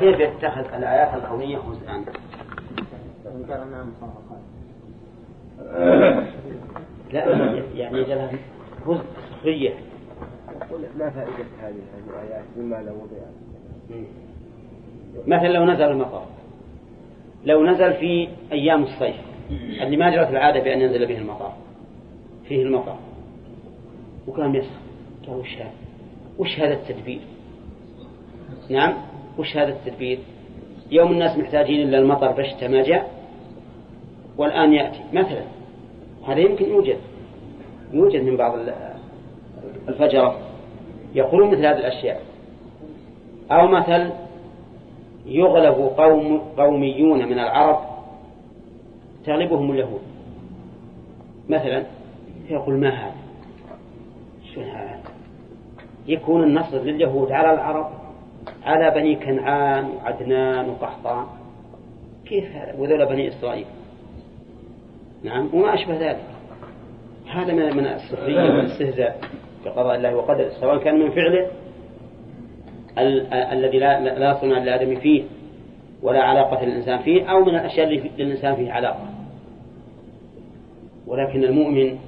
كيف يتخذ الآيات الكونية جزءا؟ لا يعني جلها جزء سخرية ما فائدة هذه الآيات مما لو وضع مثلا لو نزل المطر لو نزل في أيام الصيف اللي ما جرت العادة بأن ينزل به المطر فيه المطر وكان يسخن قال وش هذا؟ وش هذا التدبير؟ نعم وش هذا التدبير؟ يوم الناس محتاجين إلا المطر بشتى ما جاء والآن يأتي. مثلا هذا يمكن يوجد يوجد من بعض الفجرة يقولون مثل هذه الأشياء. أو مثل يغلب قوم قوميون من العرب تغلبهم اليهود. مثلا يقول ما هذا؟ شو هذا؟ يكون النصر لليهود على العرب. على بني كنعان وعدنان وقحطان. كيف هذا وذول بني إسرائيل؟ نعم وما أشبه ذلك. هذا من من السخرية والاستهزاء بقضاء الله وقدره سواء كان من فعله الذي لا لا صنع للآدم فيه ولا علاقة للإنسان فيه أو من الأشياء اللي للإنسان فيه علاقة. ولكن المؤمن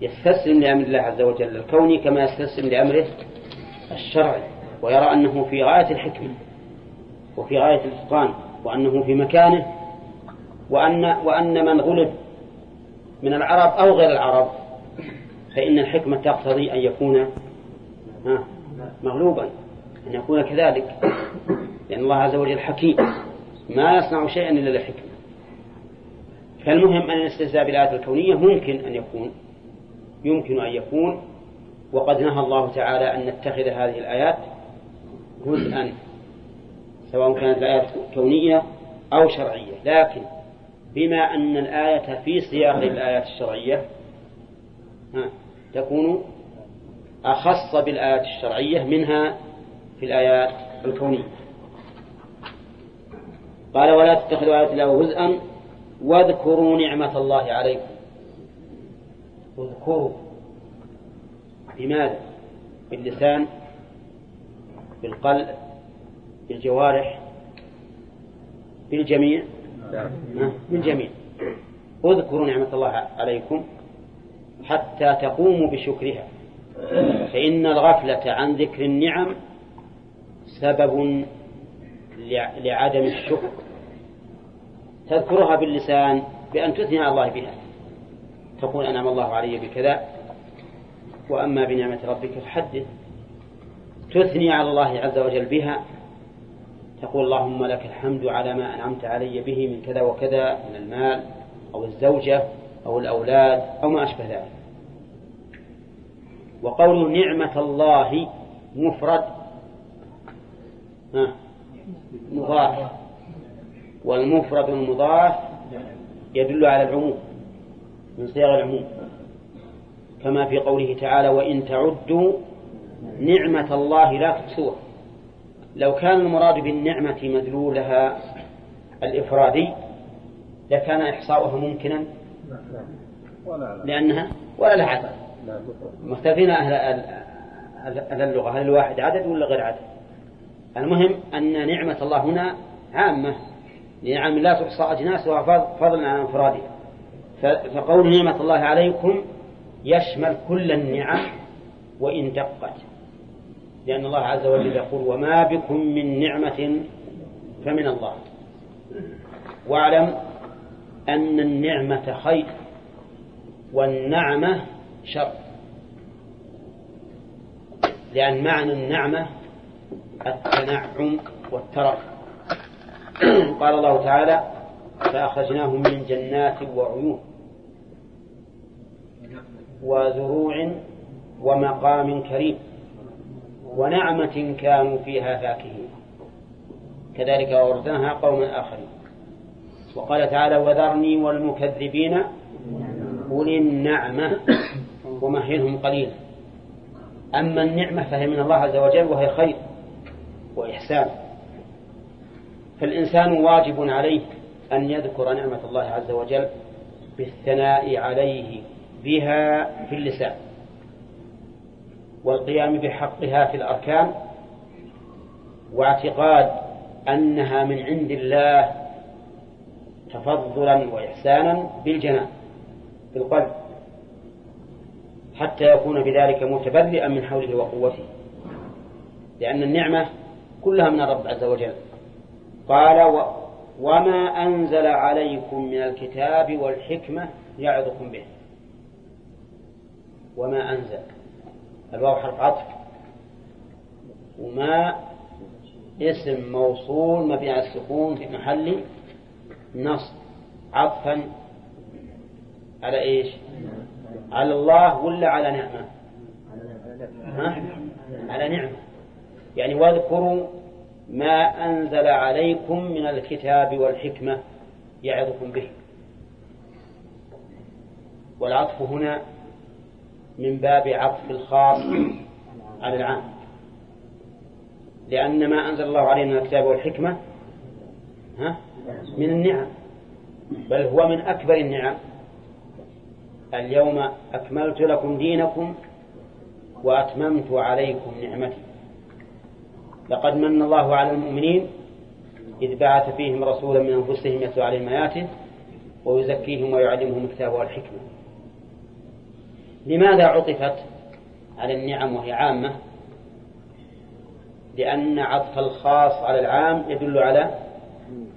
يستسلم لأمر الله عز وجل الكوني كما يستسلم لأمره الشرعي. ويرى أنه في غاية الحكمة وفي غاية الإتقان وأنه في مكانه وأن وأن من غلب من العرب أو غير العرب فإن الحكمة تقتضي أن يكون مغلوبا أن يكون كذلك لأن الله عز وجل حكيم ما يصنع شيئا إلا لحكمة فالمهم أن الاستهزاء بالآيات الكونية ممكن أن يكون يمكن أن يكون وقد نهى الله تعالى أن نتخذ هذه الآيات جزءا سواء كانت الآيات كونية أو شرعية. لكن بما أن الآية في سياق الآيات الشرعية تكون أخص بالآيات الشرعية منها في الآيات الكونية. قال ولا تتخذوا آيات الله جزءا واذكروا نعمة الله عليكم. اذكروا. بماذا؟ باللسان. بالقلب بالجوارح بالجميع. بالجميع. اذكروا نعمة الله عليكم حتى تقوموا بشكرها فإن الغفلة عن ذكر النعم سبب لعدم الشكر. تذكرها باللسان بأن تثني على الله بها. تقول أنعم الله علي بكذا وأما بنعمة ربك فحدث. تثني على الله عز وجل بها تقول اللهم لك الحمد على ما أنعمت علي به من كذا وكذا من المال أو الزوجة أو الأولاد أو ما أشبه ذلك. وقول نعمة الله مفرد مضاف. والمفرد المضاف يدل على العموم من صيغ العموم. كما في قوله تعالى وإن تعدوا نعمة الله لا تحصوها لو كان المراد بالنعمة مدلولها الإفرادي لكان إحصاؤها ممكنا؟ لأنها؟ ولا لها عدد مختلفين أهل اللغة هل الواحد عدد ولا غير عدد؟ المهم أن نعمة الله هنا عامة. نعم لا تحصى أجناسها فضلا عن أنفرادها. فقول نعمة الله عليكم يشمل كل النعم وإن دقت. لأن الله عز وجل يقول وما بكم من نعمة فمن الله. واعلم أن النعمة خير والنعمة شر. لأن معنى النعمة التنعم والترف. قال الله تعالى فأخرجناهم من جنات وعيون وزروع ومقام كريم. ونعمة كانوا فيها فاكهين. كذلك أوردناها قوما آخرين. وقال تعالى وذرني والمكذبين أولي النعمة ومهلهم قليلا أما النعمة فهي من الله عز وجل وهي خير وإحسان. فالإنسان واجب عليه أن يذكر نعمة الله عز وجل بالثناء عليه بها في اللسان. والقيام بحقها في الأركان واعتقاد أنها من عند الله تفضلا وإحسانا بالجنان بالقلب حتى يكون بذلك متبرئا من حوله وقوته. لأن النعمة كلها من الرب عز وجل. قال و وما أنزل عليكم من الكتاب والحكمة يعظكم به. وما أنزل. الواو حرف عطف وما اسم موصول مبني على السكون في محل نصب عطفا على إيش؟ على الله ولا على نعمة؟ ها؟ على نعمة يعني واذكروا ما أنزل عليكم من الكتاب والحكمة يعظكم به والعطف هنا من باب عطف الخاص على العام. لأن ما أنزل الله علينا من الكتاب والحكمة ها من النعم بل هو من أكبر النعم. اليوم أكملت لكم دينكم وأتممت عليكم نعمتي. لقد من الله على المؤمنين إذ بعث فيهم رسولا من أنفسهم يتلو عليهم آياته ويزكيهم ويعلمهم الكتاب والحكمة. لماذا عطفت على النعم وهي عامة؟ لأن عطف الخاص على العام يدل على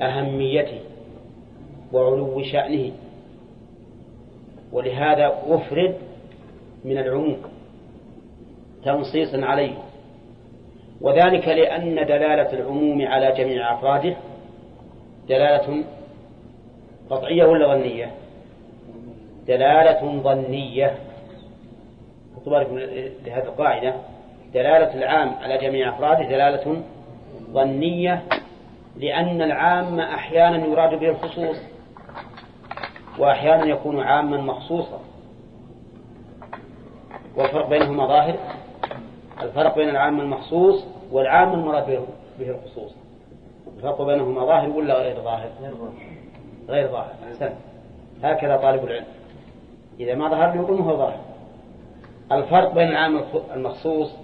أهميته وعلو شأنه. ولهذا أفرد من العموم تنصيصا عليه. وذلك لأن دلالة العموم على جميع أفراده دلالة قطعية ولا ظنية؟ دلالة ظنية. بالكم لهذه القاعدة دلالة العام على جميع أفراده دلالة ظنية لأن العام أحيانا يراد به الخصوص وأحيانا يكون عاما مخصوصا. والفرق بينهما ظاهر الفرق بين العام المخصوص والعام المراد به الخصوص. الفرق بينهما ظاهر ولا غير ظاهر؟ غير ظاهر. أحسن هكذا طالب العلم. إذا ما ظهر يقول هو ظاهر. الفرق بين العام المخصوص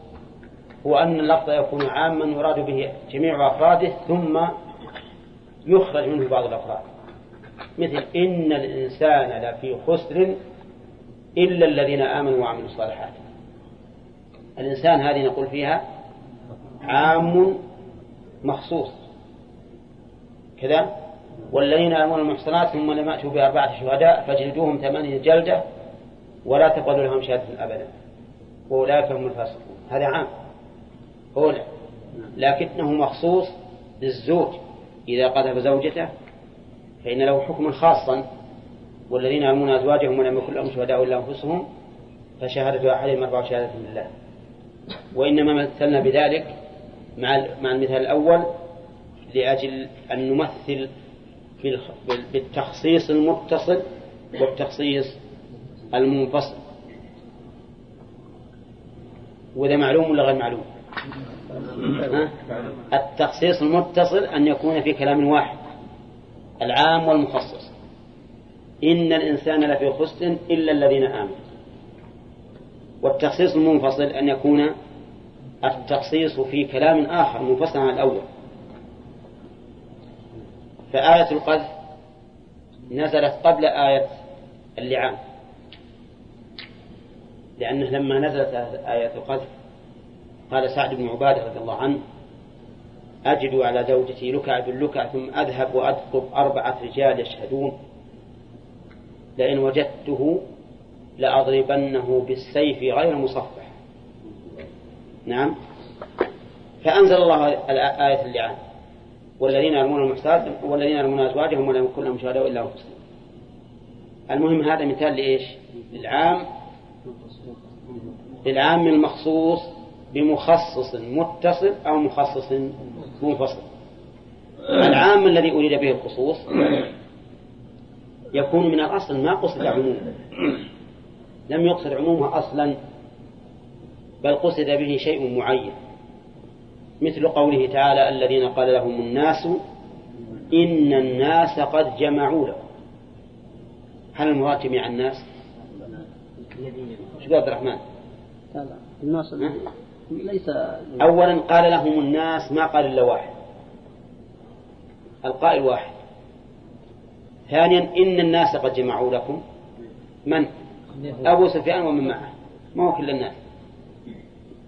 هو أن اللفظ يكون عاما يراد به جميع أفراده ثم يخرج منه بعض الأفراد. مثل إن الإنسان لفي خسر إلا الذين آمنوا وعملوا الصالحات. الإنسان هذه نقول فيها عام مخصوص. كذا؟ والذين آمنوا المحصنات ثم لم يأتوا بأربعة شهداء فاجلدوهم ثمانية جلدة ولا تقبلوا لهم شهادة أبدا. وأولئك هم الفاسقون. هذا عام. أولى لكنه مخصوص للزوج. إذا قذف زوجته فإن له حكما خاصا. والذين يرمون أزواجهم ولم يكن لهم شهداء إلا أنفسهم فشهادة أحدهم أربع شهادة لله. وإنما مثلنا بذلك مع مع المثال الأول لأجل أن نمثل بالتخصيص المتصل والتخصيص المنفصل. وإذا معلوم ولا غير معلوم؟ التخصيص المتصل أن يكون في كلام واحد العام والمخصص. إن الإنسان لفي خسر إلا الذين آمنوا. والتخصيص المنفصل أن يكون التخصيص في كلام آخر منفصل عن الأول. فآية القذف نزلت قبل آية اللعان. لأنه لما نزلت آية القذف قال سعد بن عبادة رضي الله عنه أجد على زوجتي لكع باللكع ثم أذهب وأدخل أربعة رجال يشهدون. لئن وجدته لأضربنه بالسيف غير مصفح. نعم. فأنزل الله آية اللعان. والذين يرمون المحصنات والذين يرمون أزواجهم ولم يكن لهم شهداء إلا أنفسهم. المهم هذا مثال لإيش؟ للعام. للعام المخصوص بمخصص متصل أو مخصص منفصل العام الذي أريد به الخصوص يكون من الأصل ما قصد عمومه لم يقصد عمومه أصلا بل قصد به شيء معين مثل قوله تعالى الذين قال لهم الناس إن الناس قد جمعوا لكم هل المراد جميع الناس؟ شو عبد الرحمن؟ الناس ليس أولا قال لهم الناس ما قال إلا واحد. القائل واحد. ثانيا إن الناس قد جمعوا لكم. من؟ أبو سفيان ومن معه. ما هو كل الناس.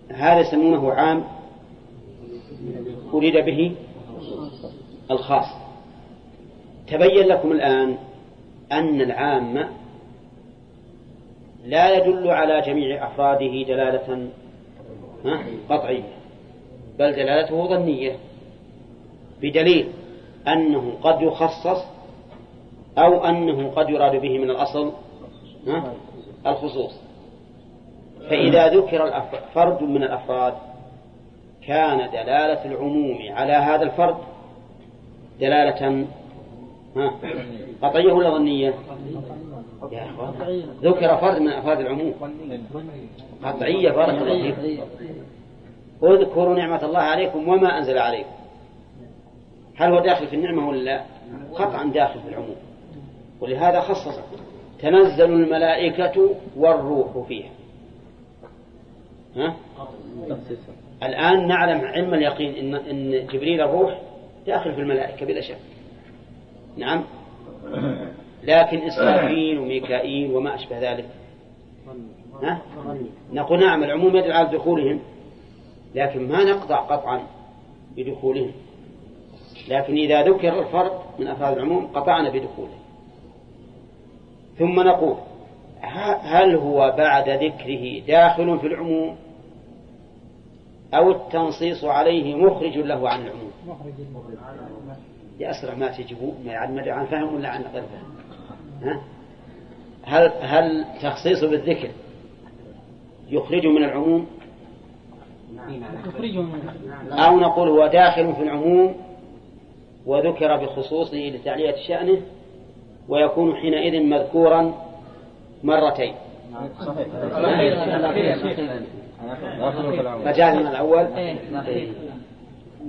هذا يسمونه عام أريد به الخاص. تبين لكم الآن أن العام لا يدل على جميع أفراده دلالة قطعية بل دلالته ظنية بدليل أنه قد يخصص أو أنه قد يراد به من الأصل الخصوص فإذا ذكر فرد من الأفراد كان دلالة العموم على هذا الفرد دلالة قطعية ولا ظنية؟ يا أخوان ذكر فرد من أفراد العموم. قطعية بارك الله فيكم اذكروا نعمة الله عليكم وما أنزل عليكم. هل هو داخل في النعمة ولا لا؟ قطعا داخل في العموم. ولهذا خصص تنزل الملائكة والروح فيها. ها؟ الآن نعلم علم اليقين إن, إن جبريل الروح داخل في الملائكة بلا شك. نعم. لكن إسرافيل وميكائيل وما أشبه ذلك. ها؟ نقول نعم العموم يدل على دخولهم لكن ما نقطع قطعا بدخولهم. لكن إذا ذكر الفرد من أفراد العموم قطعنا بدخوله. ثم نقول هل هو بعد ذكره داخل في العموم؟ أو التنصيص عليه مخرج له عن العموم؟ أسرع ما تجيبوا ما عن فهم ولا عن غير فهم؟ هل هل تخصيصه بالذكر يخرجه من العموم؟ أو نقول هو داخل في العموم وذكر بخصوصه لتعلية شأنه ويكون حينئذ مذكورا مرتين. مجازنا الأول.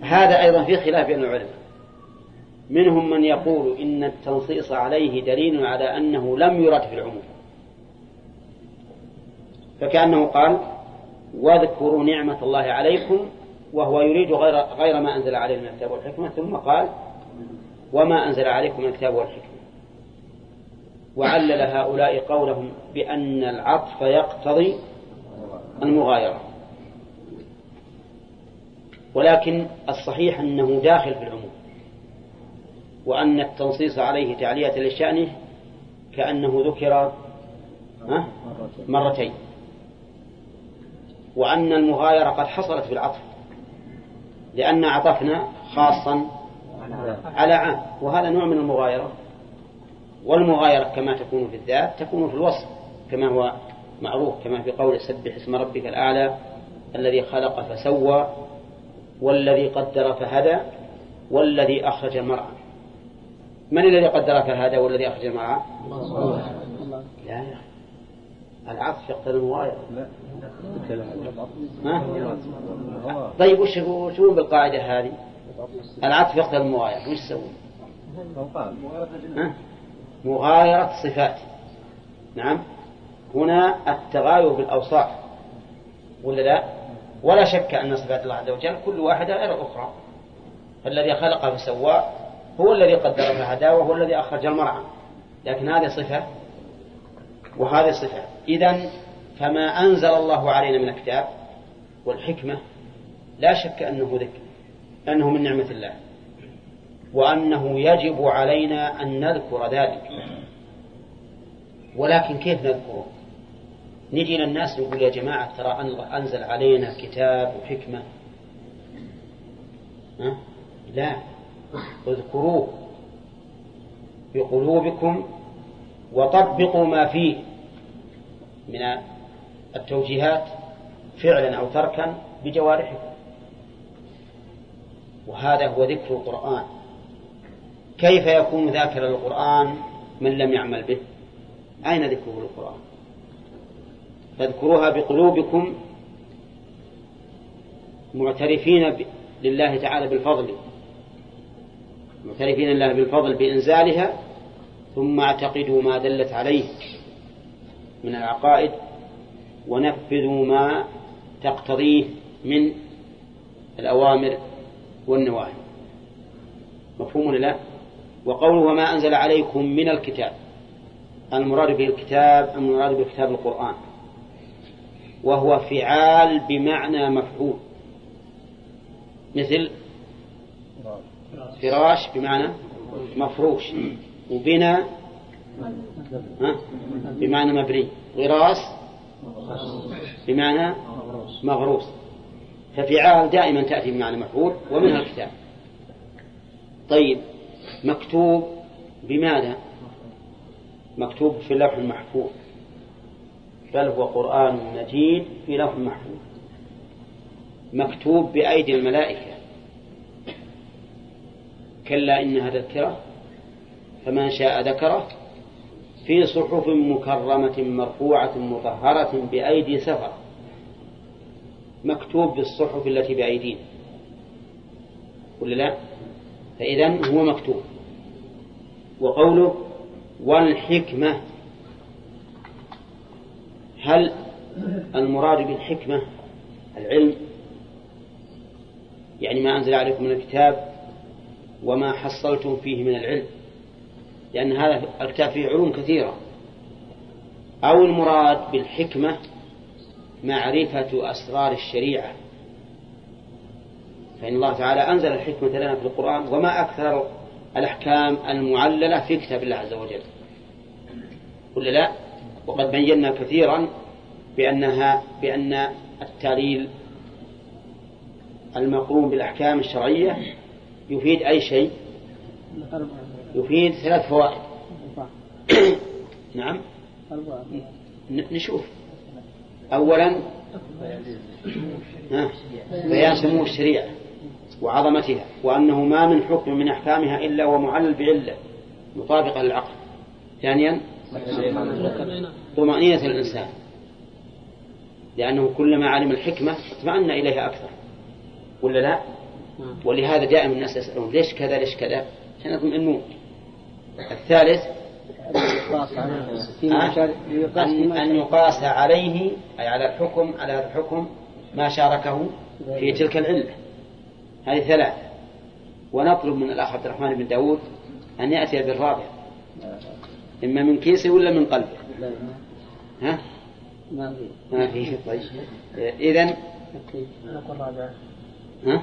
هذا أيضا في خلاف بين العلماء. منهم من يقول إن التنصيص عليه دليل على أنه لم يرد في العموم. فكأنه قال واذكروا نعمة الله عليكم وهو يريد غير غير ما أنزل عليه من الكتاب والحكمة ثم قال وما أنزل عليكم من الكتاب والحكمة. وعلل هؤلاء قولهم بأن العطف يقتضي المغايرة. ولكن الصحيح أنه داخل في العموم. وأن التنصيص عليه تعلية لشأنه كأنه ذكر مرتين. وأن المغايرة قد حصلت في العطف لأن عطفنا خاصا على عام. وهذا نوع من المغايرة. والمغايرة كما تكون في الذات تكون في الوصف كما هو معروف كما في قول سبح اسم ربك الأعلى الذي خلق فسوى والذي قدر فهدى والذي أخرج المرعى. من الذي قدر فهدى والذي أخرج المرعى لا. يا أخي العطف يقتضي المغايرة؟ طيب وش يقولون بالقاعدة هذه؟ العطف يقتضي المغايرة وش يسوون؟ مغايرة صفات نعم. هنا التغاير بالأوصاف. ولا لا؟ ولا شك أن صفات الله عز وجل كل واحدة غير الأخرى. فالذي خلق فسوى هو الذي قدر فهدى وهو الذي أخرج المرعى لكن هذه صفة وهذه صفة. إذا فما أنزل الله علينا من الكتاب والحكمة لا شك أنه ذكر أنه من نعمة الله وأنه يجب علينا أن نذكر ذلك. ولكن كيف نذكره؟ نجي للناس نقول يا جماعة ترى أنزل علينا كتاب وحكمة. ها؟ لا. اذكروه بقلوبكم وطبقوا ما فيه من التوجيهات فعلا أو تركا بجوارحكم. وهذا هو ذكر القرآن. كيف يكون ذاكر للقرآن من لم يعمل به؟ أين ذكره القرآن؟ فاذكروها بقلوبكم معترفين لله تعالى بالفضل. معترفين لله بالفضل بإنزالها ثم اعتقدوا ما دلت عليه من العقائد ونفذوا ما تقتضيه من الأوامر والنواهي. مفهوم لا؟ وقوله وما أنزل عليكم من الكتاب المراد به الكتاب المراد بكتاب القرآن؟ وهو فعال بمعنى مفعول. مثل فراش بمعنى مفروش وبناء بمعنى مبني. غراس بمعنى مغروس. ففعال دائما تأتي بمعنى مفعول ومنها الكتاب. طيب مكتوب بماذا؟ مكتوب في اللوح المحفوظ. بل هو قرآن مجيد في لوح محفوظ. مكتوب بأيدي الملائكة. كلا إنها تذكرة فمن شاء ذكره في صحف مكرمة مرفوعة مطهرة بأيدي سفر مكتوب بالصحف التي بأيدينا. ولا لا؟ فإذا هو مكتوب. وقوله والحكمة هل المراد بالحكمة العلم؟ يعني ما أنزل عليكم من الكتاب وما حصلتم فيه من العلم لأن هذا الكتاب فيه علوم كثيرة. أو المراد بالحكمة معرفة أسرار الشريعة. فإن الله تعالى أنزل الحكمة لنا في القرآن وما أكثر الأحكام المعللة في كتاب الله عز وجل. ولا لا وقد بينا كثيرا بأنها بأن التعليل المقرون بالأحكام الشرعية يفيد أي شيء؟ يفيد ثلاث فوائد. نعم. نشوف. أولا بيان سمو الشريعة وعظمتها وأنه ما من حكم من أحكامها إلا ومعلل بعلة مطابقة للعقل. ثانيا طمأنينة الإنسان. لأنه كلما علم الحكمة اطمأن إليها أكثر. ولا لا؟ ولهذا دائما الناس يسألون ليش كذا ليش كذا؟ عشان يطمئنون الثالث أن, أن يقاس عليه أي على الحكم على الحكم ما شاركه في تلك العلة. هذه ثلاثة ونطلب من الأخ عبد الرحمن بن داود أن يأتي بالرابع. إما من كيسه ولا من قلبه؟ ها؟ ما في. ما في. طيب. إذا ها؟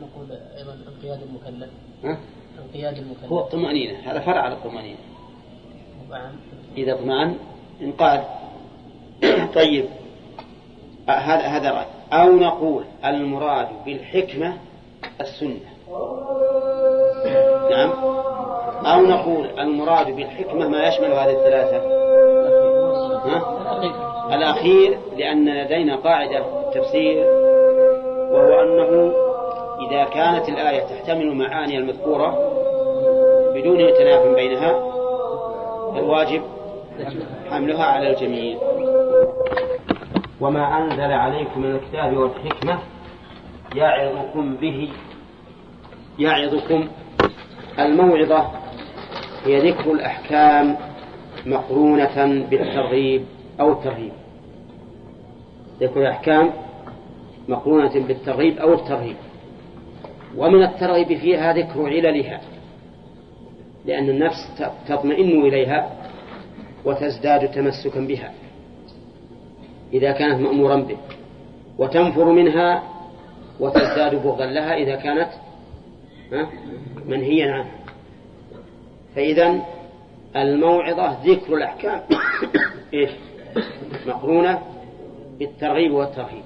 نقول أيضا انقياد المكلف. ها؟ انقياد المكلف. هو الطمأنينة هذا فرع على الطمأنينة إذا اطمأن انقاد. طيب. هذا هذا رأي. أو نقول المراد بالحكمة السنة. نعم. أو نقول المراد بالحكمة ما يشمل هذه الثلاثة. ها؟ الأخير لأن لدينا قاعدة في التفسير وهو أنه إذا كانت الآية تحتمل معاني المذكورة بدون تناف بينها الواجب حملها على الجميع. وما أنزل عليكم من الكتاب والحكمة يعظكم به يعظكم. الموعظة هي ذكر الأحكام مقرونة بالترغيب أو الترهيب. ذكر الأحكام مقرونة بالترغيب أو الترهيب. ومن الترغيب فيها ذكر عللها لأن النفس تطمئن إليها وتزداد تمسكا بها إذا كانت مأمورا به وتنفر منها وتزداد بغضا لها إذا كانت منهيا عنها. فإذا الموعظة ذكر الأحكام. إيش؟ مقرونة بالترغيب والترهيب.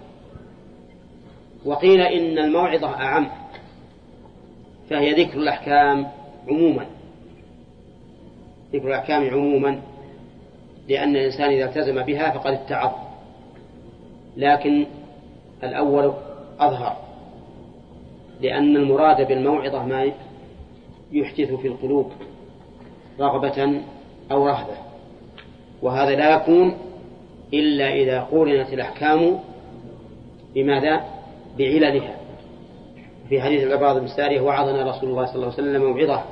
وقيل إن الموعظة أعم. فهي ذكر الأحكام عموما. ذكر الأحكام عموما لأن الإنسان إذا التزم بها فقد اتعظ. لكن الأول أظهر لأن المراد بالموعظة ما يحدث في القلوب رغبة أو رهبة. وهذا لا يكون إلا إذا قورنت الأحكام بماذا؟ بعللها. في حديث العباد بن سارية وعظنا رسول الله صلى الله عليه وسلم موعظة.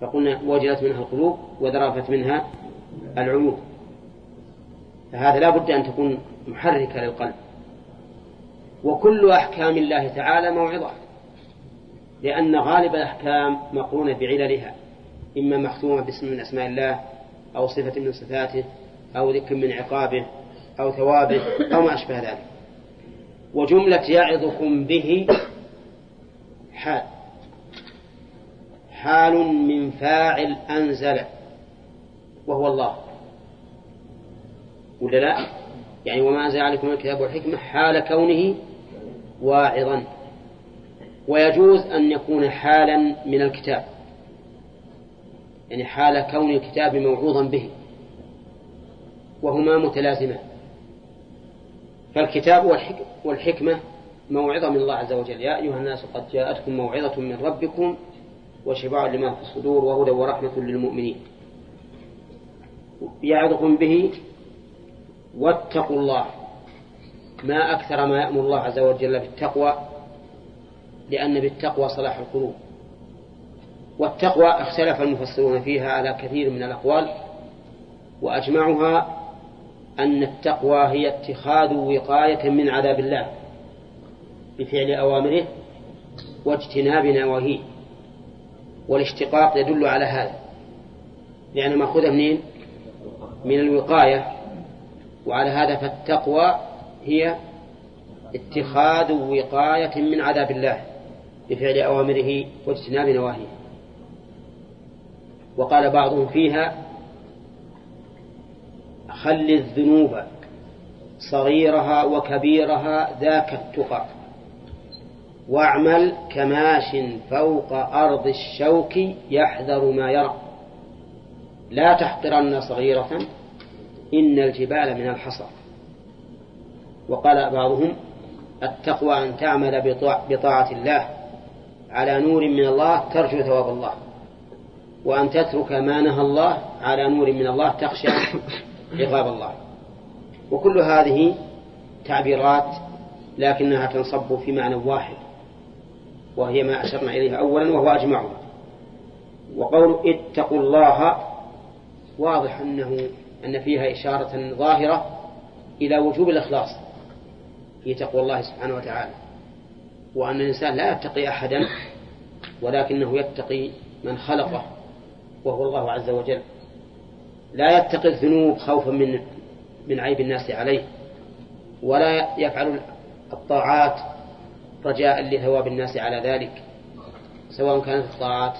فقلنا وجلت منها القلوب وذرفت منها العيوب. فهذا لا بد أن تكون محركة للقلب. وكل أحكام الله تعالى موعظة لأن غالب الأحكام مقرونة بعللها إما مختومة باسم من أسماء الله أو صفة من صفاته أو ذكر من عقابه أو ثوابه أو ما أشبه ذلك. وجملة يعظكم به حال. حال من فاعل أنزل. وهو الله. ولا لا؟ يعني وما أنزل عليكم الكتاب والحكمة حال كونه واعظا. ويجوز أن يكون حالا من الكتاب. يعني حال كون الكتاب موعوظا به. وهما متلازمان. فالكتاب والحكمة موعظة من الله عز وجل. يا أيها الناس قد جاءتكم موعظة من ربكم وشفاء لما في الصدور وهدى ورحمة للمؤمنين. يعظكم به واتقوا الله. ما أكثر ما يأمر الله عز وجل بالتقوى لأن بالتقوى صلاح القلوب. والتقوى اختلف المفسرون فيها على كثير من الأقوال وأجمعها أن التقوى هي اتخاذ وقاية من عذاب الله. بفعل أوامره واجتناب نواهيه والاشتقاق يدل على هذا لأن مأخوذة منين؟ من الوقاية وعلى هذا فالتقوى هي اتخاذ وقاية من عذاب الله بفعل أوامره واجتناب نواهيه وقال بعضهم فيها خل الذنوب صغيرها وكبيرها ذاك التقى واعمل كماش فوق أرض الشوك يحذر ما يرى. لا تحقرن صغيرة إن الجبال من الحصى. وقال بعضهم التقوى أن تعمل بطاعة الله. على نور من الله ترجو ثواب الله. وأن تترك ما نهى الله على نور من الله تخشى عقاب الله. وكل هذه تعبيرات لكنها تنصب في معنى واحد. وهي ما أشرنا إليها أولا وهو أجمعها وقول اتقوا الله واضح أنه أن فيها إشارة ظاهرة إلى وجوب الإخلاص في تقوى الله سبحانه وتعالى. وأن الإنسان لا يتقي أحدا ولكنه يتقي من خلقه وهو الله عز وجل. لا يتقي الذنوب خوفا من من عيب الناس عليه ولا يفعل الطاعات رجاء لثواب الناس على ذلك سواء كانت الطاعات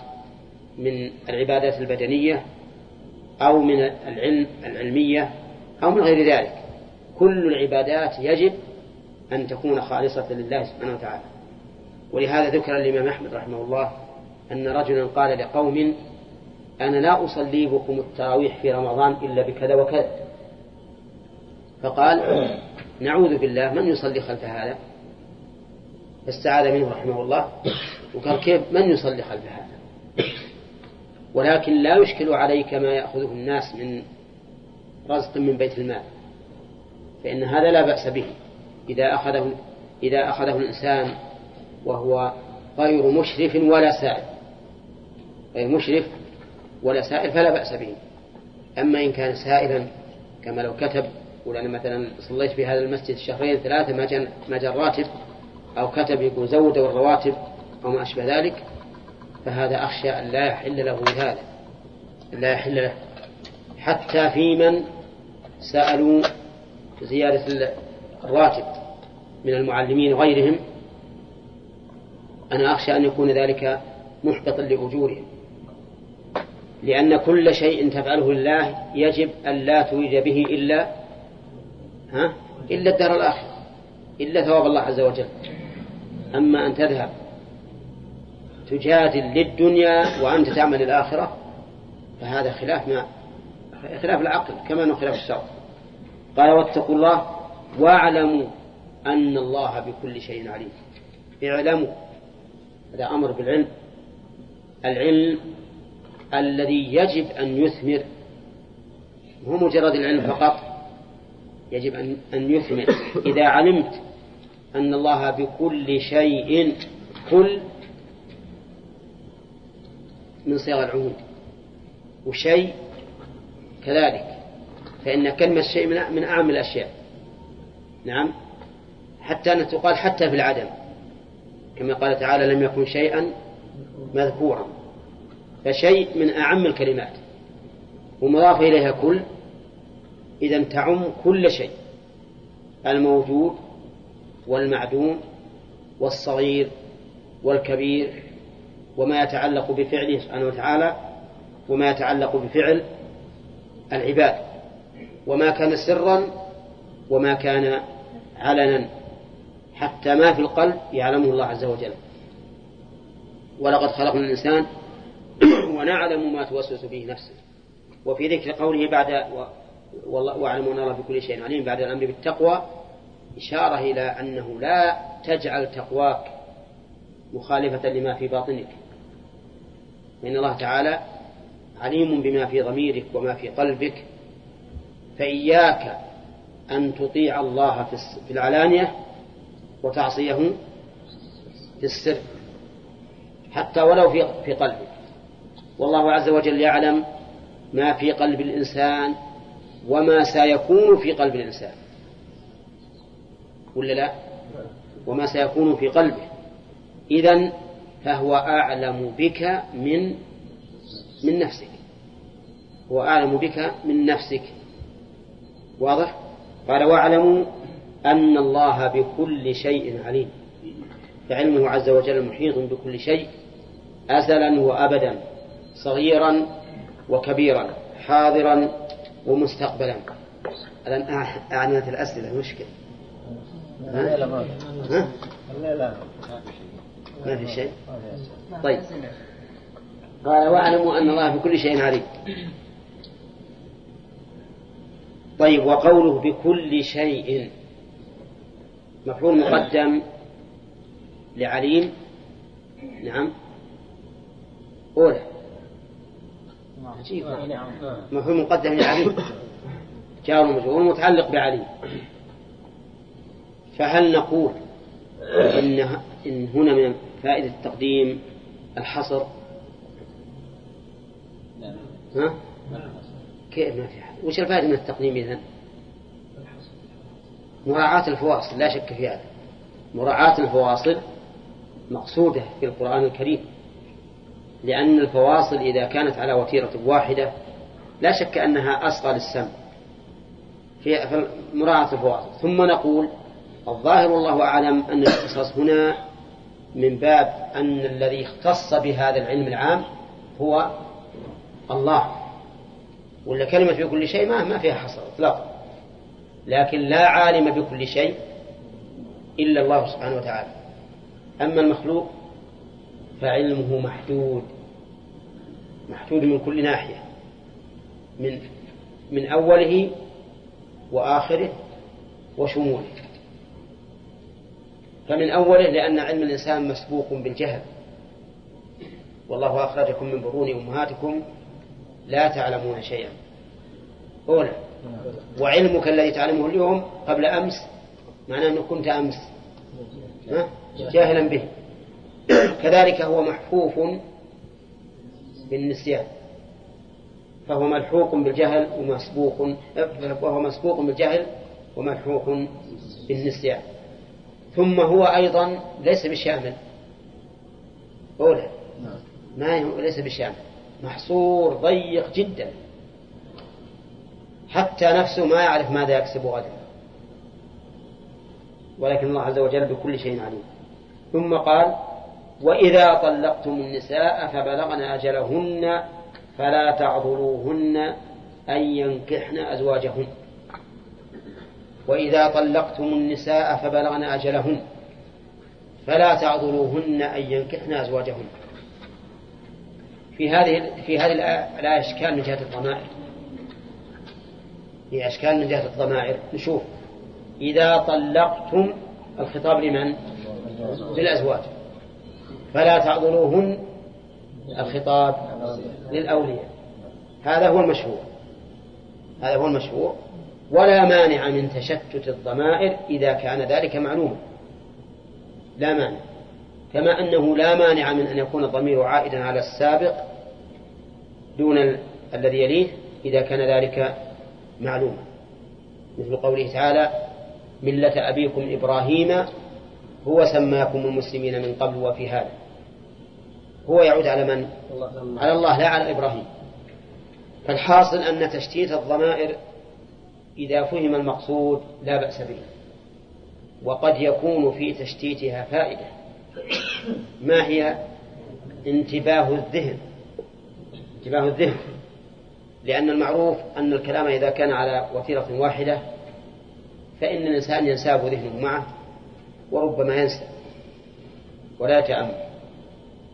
من العبادات البدنية أو من العلم العلمية أو من غير ذلك. كل العبادات يجب أن تكون خالصة لله سبحانه وتعالى. ولهذا ذكر الإمام أحمد رحمه الله أن رجلا قال لقوم أنا لا أصلي بكم التراويح في رمضان إلا بكذا وكذا. فقال نعوذ بالله من يصلي خلف هذا. فاستعاذ منه رحمه الله. وقال كيف من يصلي خلف هذا؟ ولكن لا يشكل عليك ما يأخذه الناس من رزق من بيت المال. فإن هذا لا بأس به. إذا أخذه إذا أخذه الإنسان وهو غير مشرف ولا سائل. غير مشرف ولا سائل فلا بأس به. أما إن كان سائلا كما لو كتب يقول أنا مثلا صليت في هذا المسجد شهرين ثلاثة ما جاء ما جاء الراتب أو كتب يقول زودوا الرواتب أو ما أشبه ذلك فهذا أخشى أن لا يحل له هذا لا يحل له. حتى في من سألوا زيادة الراتب من المعلمين وغيرهم أنا أخشى أن يكون ذلك محبطا لأجورهم. لأن كل شيء تفعله لله يجب أن لا تريد به إلا ها؟ إلا الدار الآخرة إلا ثواب الله عز وجل. أما أن تذهب تجادل للدنيا وأنت تعمل الآخرة فهذا خلاف ما خلاف العقل كما أنه خلاف الشرع. قال واتقوا الله واعلموا أن الله بكل شيء عليم. اعلموا هذا أمر بالعلم. العلم الذي يجب أن يثمر مو مجرد العلم فقط يجب أن يثمر. إذا علمت أن الله بكل شيء كل من صيغ العموم. وشيء كذلك. فإن كلمة شيء من أعم الأشياء. نعم. حتى أن تقال حتى في العدم. كما قال تعالى لم يكن شيئا مذكورا. فشيء من أعم الكلمات. ومضاف إليها كل. إذا تعم كل شيء. الموجود والمعدوم والصغير والكبير وما يتعلق بفعله سبحانه وتعالى وما يتعلق بفعل العباد. وما كان سرا وما كان علنا. حتى ما في القلب يعلمه الله عز وجل. ولقد خلقنا الإنسان ونعلم ما توسوس به نفسه. وفي ذكر قوله بعد واعلموا أن الله بكل شيء عليم بعد الأمر بالتقوى إشارة إلى أنه لا تجعل تقواك مخالفة لما في باطنك. فإن الله تعالى عليم بما في ضميرك وما في قلبك فإياك أن تطيع الله في العلانية وتعصيه في السر حتى ولو في قلبك. والله عز وجل يعلم ما في قلب الإنسان وما سيكون في قلب الإنسان. ولا لا؟ وما سيكون في قلبه. إذا فهو أعلم بك من من نفسك. هو أعلم بك من نفسك. واضح؟ قال واعلموا أن الله بكل شيء عليم. فعلمه عز وجل محيط بكل شيء أزلا وأبدا صغيرا وكبيرا حاضرا ومستقبلا. الآن أعنت الأسئلة مشكلة. ما في شيء. طيب. قال واعلموا أن الله بكل شيء عليم. طيب وقوله بكل شيء. مفعول مقدم لعليم. نعم. أولى. عجيب مفعول مقدم لعليم. جار مجرور متعلق بعليم. فهل نقول إن إن هنا من فائدة التقديم الحصر؟ ها؟ كيف ما في حد وش الفائدة من التقديم إذن؟ مراعاة الفواصل لا شك في هذا. مراعاة الفواصل مقصودة في القرآن الكريم. لأن الفواصل إذا كانت على وتيرة واحدة لا شك أنها أصغى للسمع. في مراعاة الفواصل. ثم نقول الظاهر والله أعلم أن الاختصاص هنا من باب أن الذي اختص بهذا العلم العام هو الله. ولا كلمة بكل شيء ما ما فيها حصر إطلاقا لكن لا عالم بكل شيء إلا الله سبحانه وتعالى. أما المخلوق فعلمه محدود. محدود من كل ناحية. من من أوله وآخره وشموله. فمن أوله لأن علم الإنسان مسبوق بالجهل. والله أخرجكم من بطون أمهاتكم لا تعلمون شيئا. أولى وعلمك الذي تعلمه اليوم قبل أمس معناه أنه كنت أمس. جاهلا به. كذلك هو محفوف بالنسيان. فهو ملحوق بالجهل ومسبوق وهو مسبوق بالجهل وملحوق بالنسيان. ثم هو أيضا ليس بشامل. أولى ما ليس بشامل. محصور ضيق جدا. حتى نفسه ما يعرف ماذا يكسب غدا. ولكن الله عز وجل بكل شيء عليم. ثم قال وإذا طلقتم النساء فبلغن أجلهن فلا تعضلوهن أن ينكحن أزواجهن. وإذا طلقتم النساء فبلغن أجلهن فلا تعضلوهن أن ينكحن أزواجهن. في هذه في هذه الآية أشكال من جهة الضمائر؟ في أشكال من جهة الضمائر؟ نشوف. إذا طلقتم الخطاب لمن؟ للأزواج. فلا تعضلوهن الخطاب للأولياء. هذا هو المشهور هذا هو المشهور ولا مانع من تشتت الضمائر إذا كان ذلك معلوما. لا مانع. كما أنه لا مانع من أن يكون الضمير عائدا على السابق دون ال... الذي يليه إذا كان ذلك معلوما. مثل قوله تعالى ملة أبيكم إبراهيم هو سماكم المسلمين من قبل وفي هذا. هو يعود على من؟ على الله لا على إبراهيم. فالحاصل أن تشتيت الضمائر إذا فهم المقصود لا بأس به. وقد يكون في تشتيتها فائدة. ما هي انتباه الذهن؟ انتباه الذهن. لأن المعروف أن الكلام إذا كان على وتيرة واحدة فإن الإنسان ينساب ذهنه معه وربما ينسى ولا يتأمل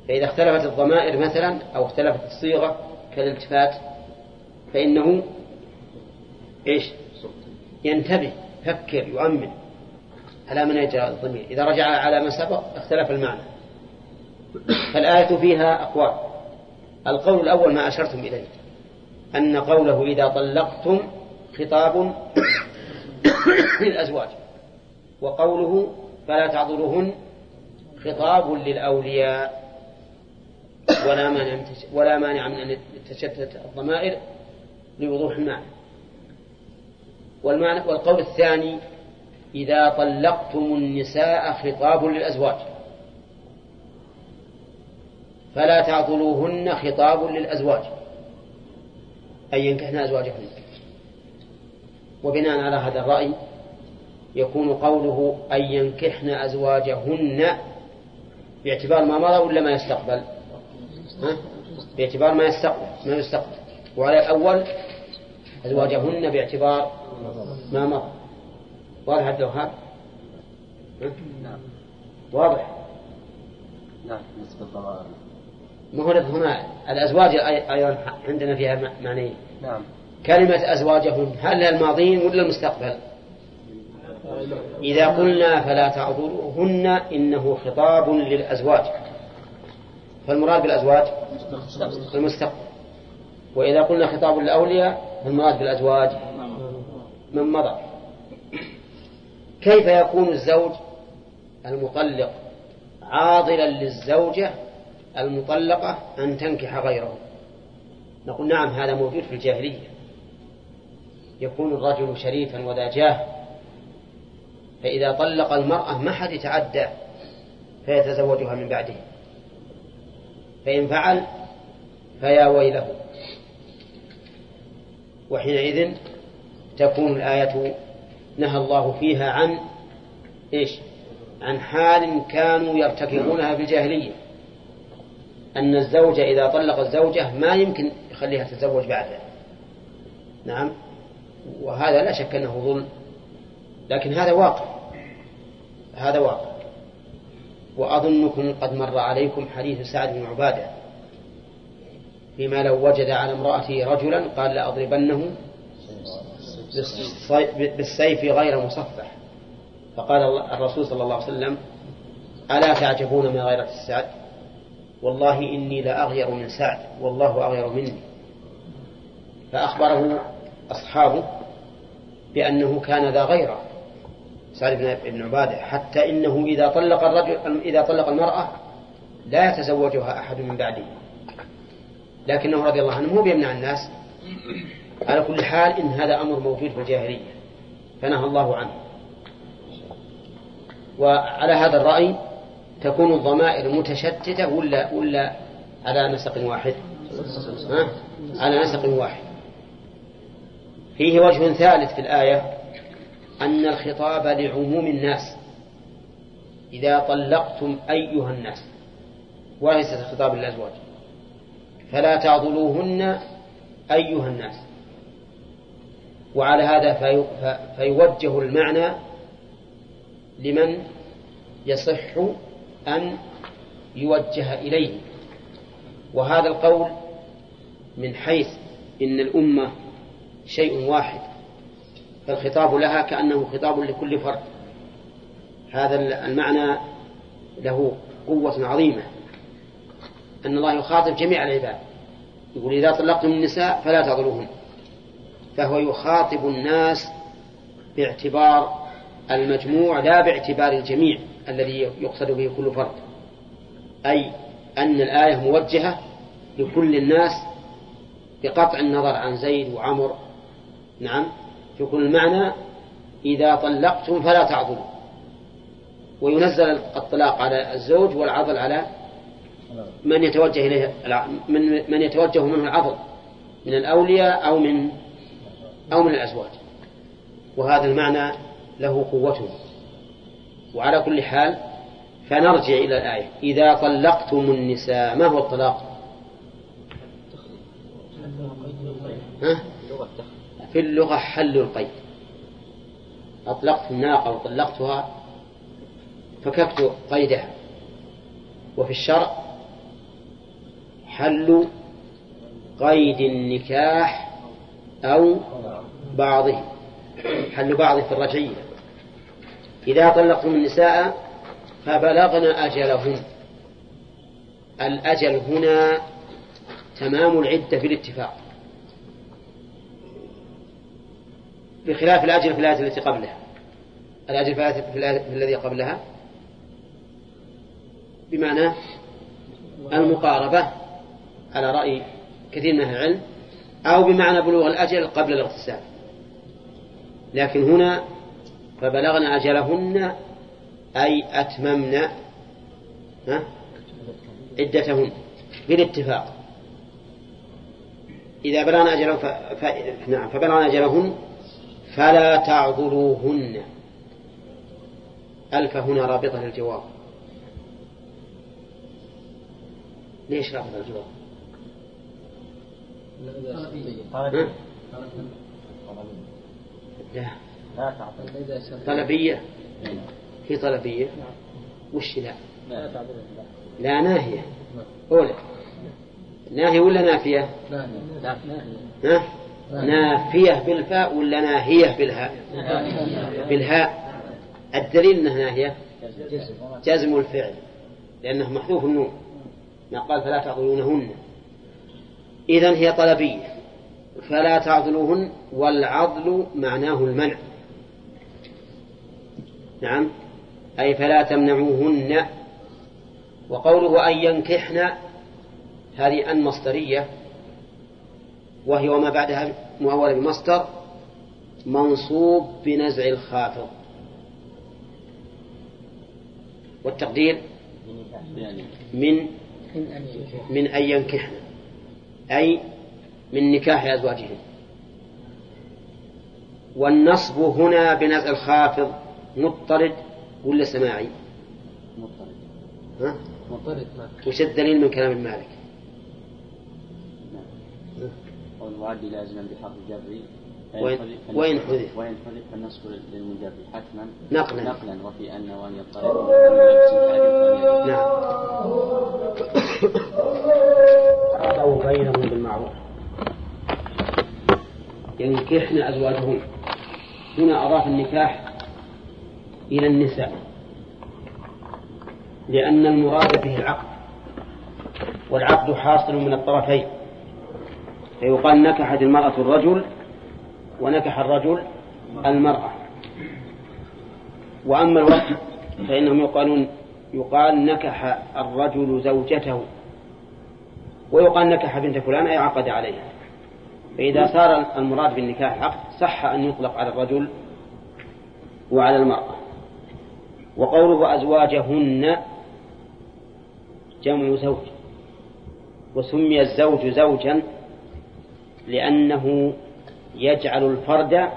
فإذا اختلفت الضمائر مثلا أو اختلفت الصيغة كالالتفات فإنه إيش؟ ينتبه فكر يؤمن. على من يجرى الضمير؟ إذا رجع على ما سبق اختلف المعنى. فالآية فيها أقوال. القول الأول ما أشرتم إليه أن قوله إذا طلقتم خطاب للأزواج وقوله فلا تعذروهن خطاب للأولياء ولا مانع ولا مانع من أن تشتت الضمائر لوضوح المعنى. والمعنى والقول الثاني إذا طلقتم النساء خطاب للأزواج. فلا تعضلوهن خطاب للأزواج. أي ينكحن أزواجهن. وبناء على هذا الرأي يكون قوله أن ينكحن أزواجهن باعتبار ما مضى ولا ما يستقبل؟ ها؟ باعتبار ما يستقبل ما يستقبل. وعلى الأول أزواجهن باعتبار ما مضى. واضح عبد الوهاب؟ نعم واضح. نعم بالنسبة للضمائر ما هو هنا الأزواج أيضا عندنا فيها معنيين نعم. كلمة أزواجهن هل الماضين ولا المستقبل؟ إذا قلنا فلا تعذروهن إنه خطاب للأزواج. فالمراد بالأزواج؟ المستقبل. وإذا قلنا خطاب للأولياء فالمراد بالأزواج؟ من مضى. كيف يكون الزوج المطلق عاضلا للزوجة المطلقة أن تنكح غيره؟ نقول نعم هذا موجود في الجاهلية. يكون الرجل شريفا وذا جاه فإذا طلق المرأة ما حد يتعدى فيتزوجها من بعده. فإن فعل فيا ويله. وحينئذ تكون الآية نهى الله فيها عن إيش؟ عن حال كانوا يرتكبونها في الجاهلية. أن الزوج إذا طلق الزوجة ما يمكن يخليها تتزوج بعده. نعم. وهذا لا شك أنه ظلم. لكن هذا واقع. هذا واقع. وأظنكم قد مر عليكم حديث سعد بن عبادة. فيما لو وجد على امرأته رجلا قال لأضربنه بالسيف غير مصفح. فقال الرسول صلى الله عليه وسلم ألا تعجبون من غيرة السعد؟ والله إني لأغير من سعد والله أغير مني. فأخبره أصحابه بأنه كان ذا غيرة سعد بن عبادة حتى إنه إذا طلق الرجل إذا طلق المرأة لا يتزوجها أحد من بعده. لكنه رضي الله عنه مو بيمنع الناس على كل حال إن هذا أمر موجود في الجاهلية فنهى الله عنه وعلى هذا الرأي تكون الضمائر متشتتة ولا ولا على نسق واحد؟ ها؟ على نسق واحد. فيه وجه ثالث في الآية أن الخطاب لعموم الناس إذا طلقتم أيها الناس وليس الخطاب للأزواج فلا تعضلوهن أيها الناس. وعلى هذا في فيوجه المعنى لمن يصح أن يوجه إليه. وهذا القول من حيث إن الأمة شيء واحد فالخطاب لها كأنه خطاب لكل فرد. هذا المعنى له قوة عظيمة. أن الله يخاطب جميع العباد. يقول إذا طلقتم النساء فلا تضروهن فهو يخاطب الناس باعتبار المجموع لا باعتبار الجميع الذي يقصد به كل فرد. أي أن الآية موجهة لكل الناس بقطع النظر عن زيد وعمر. نعم. يكون المعنى إذا طلقتم فلا تعضلوا. وينزل الطلاق على الزوج والعضل على من يتوجه إليه من من يتوجه منه العضل من الأولياء أو من أو من الأزواج. وهذا المعنى له قوته. وعلى كل حال فنرجع إلى الآية. إذا طلقتم النساء ما هو الطلاق؟ ها؟ في اللغة حل القيد. أطلقت الناقة وطلقتها فككت قيدها. وفي الشرع حل قيد النكاح أو بعضه حل بعضه في الرجعية. إذا طلقتم النساء فبلغن أجلهن. الأجل هنا تمام العدة بالاتفاق بخلاف الأجل في الآية التي قبلها. الأجل في الآية- في في الذي قبلها بمعنى المقاربة على رأي كثير من أهل العلم أو بمعنى بلوغ الأجل قبل الاغتسال لكن هنا فبلغن أجلهن أي أتممن؟ عدتهن بالاتفاق إذا بلغن أجلهن ف... ف... نعم فبلغن أجلهن فلا تعضلوهن ألف هنا رابطة للجواب ليش رابطة الجواب؟ ها؟ لا لا تعطل طلبية. في طلبية. وش لا؟ لا. ناهية. أولى. ناهية ولا نافية؟ ها؟ نافية بالفاء ولا ناهية بالهاء؟ بالهاء. الدليل أنها ناهية؟ جزم. الفعل. لأنه محذوف النون. ما قال فلا تعضلونهن إذن هي طلبية فلا تعضلوهن والعضل معناه المنع. نعم أي فلا تمنعوهن. وقوله أن ينكحن هذه أن مصدرية وهي وما بعدها مؤولة بمصدر منصوب بنزع الخافض. والتقدير؟ من من أن ينكحن. أي من نكاح أزواجهن. والنصب هنا بنزع الخافض مضطرد ولا سماعي؟ مضطرد. ها؟ مضطرد ما وش الدليل من كلام المالك؟ والمعد لازما بحرف الجر وين- وين حذف؟ وين حذف؟ فالنصب للمجر حتما. نقلا. نقلا. وفي أن وأن يضطرد. نعم. أو بينهم بالمعروف. ينكحن أزواجهن هنا أضاف النكاح إلى النساء. لأن المراد به العقد. والعقد حاصل من الطرفين. فيقال نكحت المرأة الرجل ونكح الرجل المرأة. وأما الوصف فإنهم يقالون يقال نكح الرجل زوجته. ويقال نكح بنت فلان أي عقد عليها. فإذا صار المراد بالنكاح عقد صح أن يطلق على الرجل وعلى المرأة. وقوله أزواجهن جمع زوج. وسمي الزوج زوجا لأنه يجعل الفرد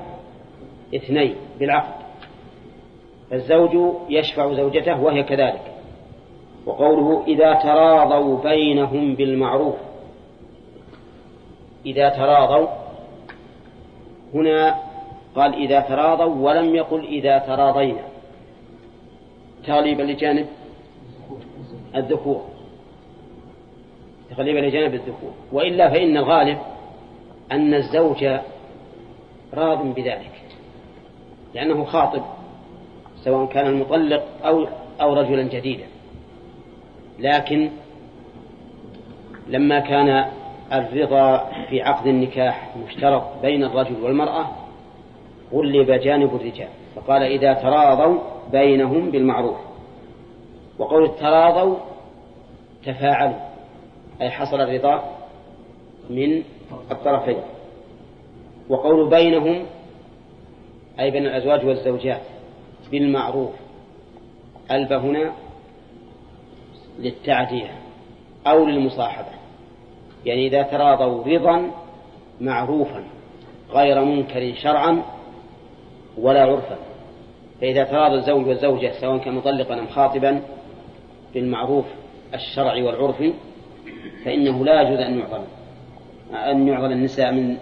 اثنين بالعقد. فالزوج يشفع زوجته وهي كذلك. وقوله إذا تراضوا بينهم بالمعروف. إذا تراضوا. هنا قال إذا تراضوا ولم يقل إذا تراضينا. تغليبا لجانب الذكور. تغليبا لجانب الذكور. وإلا فإن الغالب أن الزوج راض بذلك. لأنه خاطب سواء كان المطلق أو أو رجلا جديدا. لكن لما كان الرضا في عقد النكاح مشترط بين الرجل والمرأة غلب جانب الرجال فقال إذا تراضوا بينهم بالمعروف. وقول التراضوا تفاعلوا أي حصل الرضا من الطرفين. وقول بينهم أي بين الأزواج والزوجات بالمعروف. ألف هنا للتعدية أو للمصاحبة. يعني إذا تراضوا رضا معروفا غير منكر شرعا ولا عرفا. فإذا تراضى الزوج والزوجة سواء كان مطلقا أم خاطبا بالمعروف الشرعي والعرفي فإنه لا يجوز أن يعظم أن يعظم النساء من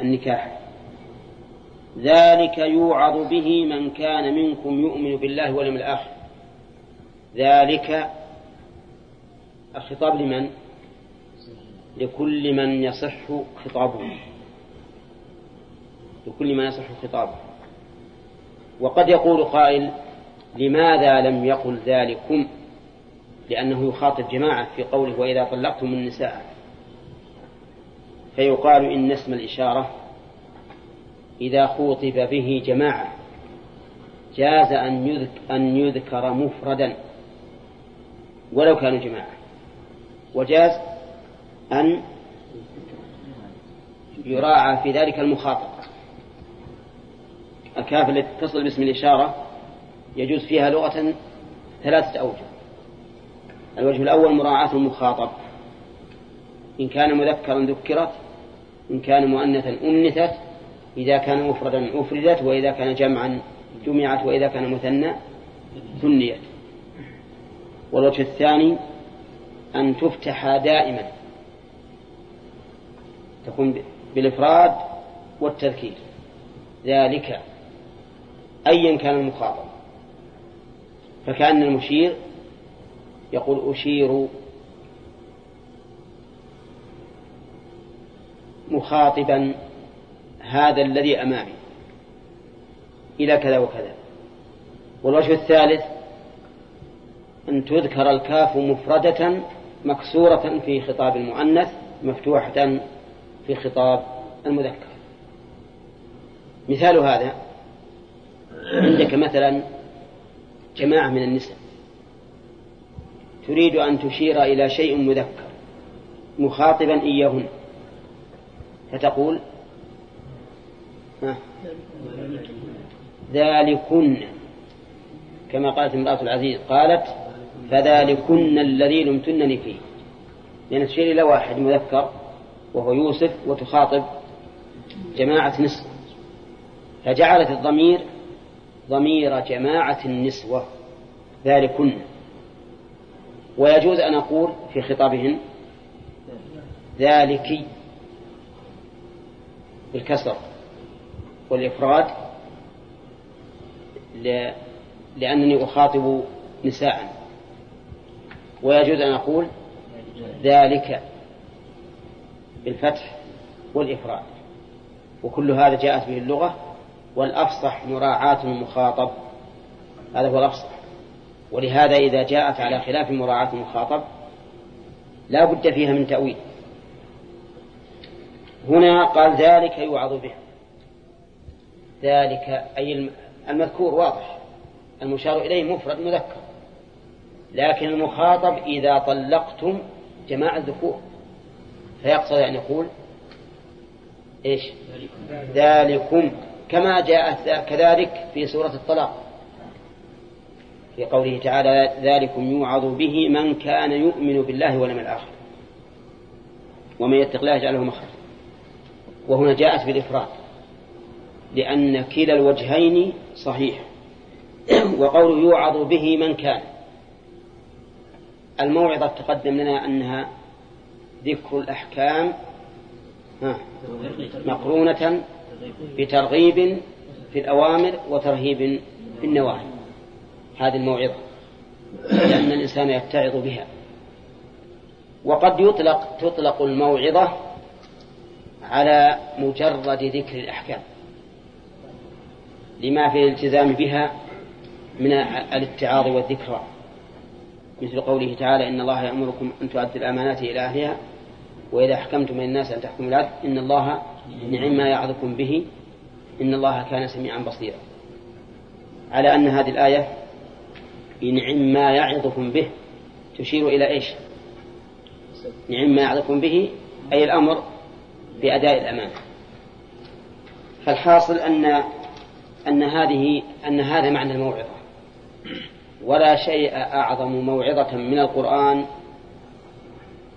النكاح. ذلك يوعظ به من كان منكم يؤمن بالله واليوم الآخر. ذلك الخطاب لمن؟ لكل من يصح خطابه. لكل من يصح خطابه. وقد يقول قائل لماذا لم يقل ذلكم؟ لأنه يخاطب جماعة في قوله وإذا طلقتم النساء. فيقال إن اسم الإشارة إذا خوطب به جماعة جاز أن يذكر, مفردا. ولو كانوا جماعة. وجاز أن يراعى في ذلك المخاطب الكاف التي تتصل باسم الإشارة يجوز فيها لغة ثلاثة أوجه. الوجه الأول مراعاة المخاطب. إن كان مذكرا ذكرت إن كان مؤنثا أنثت إذا كان مفردا أفردت وإذا كان جمعا جمعت وإذا كان مثنى ثنيت. والوجه الثاني أن تفتح دائما. تكون بالإفراد والتذكير. ذلك أيا كان المخاطب. فكأن المشير يقول أشير مخاطبا هذا الذي أمامي. إلى كذا وكذا. والوجه الثالث أن تذكر الكاف مفردة مكسورة في خطاب المؤنث مفتوحة في خطاب المذكر. مثال هذا عندك مثلا جماعة من النساء تريد أن تشير إلى شيء مذكر مخاطبا إياهن فتقول ذلكن كما قالت امرأة العزيز قالت فذلكن الذي لمتنني فيه. لأن تشير إلى واحد مذكر وهو يوسف وتخاطب جماعة نسوة. فجعلت الضمير ضمير جماعة النسوة. ذلكن. ويجوز أن أقول في خطابهن ذلك بالكسر والإفراد لأنني أخاطب نساء. ويجوز أن أقول ذلك بالفتح والإفراد. وكل هذا جاءت به اللغة والأفصح مراعاة المخاطب. هذا هو الأفصح. ولهذا إذا جاءت على خلاف مراعاة المخاطب لا بد فيها من تأويل. هنا قال ذلك يوعظ به. ذلك أي المذكور واضح. المشار إليه مفرد مذكر. لكن المخاطب إذا طلقتم جماعة الذكور. فيقصد أن يقول إيش؟ ذلكم. كما جاء كذلك في سورة الطلاق. في قوله تعالى ذلكم يوعظ به من كان يؤمن بالله واليوم الآخر. ومن يتق الله يجعله مخرج وهنا جاءت بالإفراد. لأن كلا الوجهين صحيح. وقول يوعظ به من كان. الموعظة تقدم لنا أنها ذكر الأحكام مقرونة بترغيب في الأوامر وترهيب في النواهي. هذه الموعظة لأن الإنسان يتعظ بها. وقد يطلق تطلق الموعظة على مجرد ذكر الأحكام لما في الالتزام بها من الاتعاظ والذكرى. مثل قوله تعالى إن الله يأمركم أن تؤدوا الأمانات إلى أهلها وإذا حكمتم من الناس أن تحكموا العدل إن الله نعم ما يعظكم به إن الله كان سميعا بصيرا. على أن هذه الآية نعم ما يعظكم به تشير إلى إيش؟ نعم ما يعظكم به أي الأمر بأداء الأمانة. فالحاصل أن أن هذه أن هذا معنى الموعظة. ولا شيء أعظم موعظة من القرآن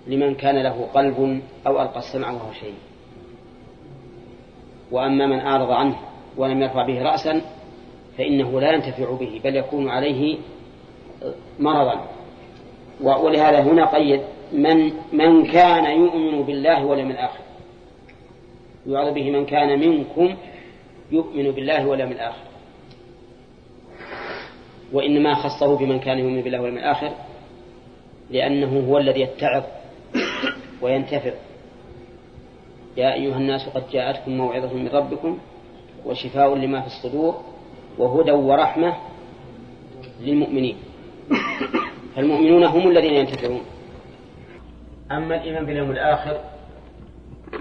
لمن كان له قلب أو ألقى السمع وهو شيء وأما من أعرض عنه ولم يرفع به رأسا فإنه لا ينتفع به بل يكون عليه مرضا. ولهذا هنا قيد من من كان يؤمن بالله واليوم الآخر. يعظ به من كان منكم يؤمن بالله واليوم الآخر. وإنما خصه بمن كان يؤمن بالله واليوم الآخر لأنه هو الذي يتعظ وينتفع. يا أيها الناس قد جاءتكم موعظة من ربكم وشفاء لما في الصدور وهدى ورحمة للمؤمنين. فالمؤمنون هم الذين ينتفعون. أما الإيمان باليوم الآخر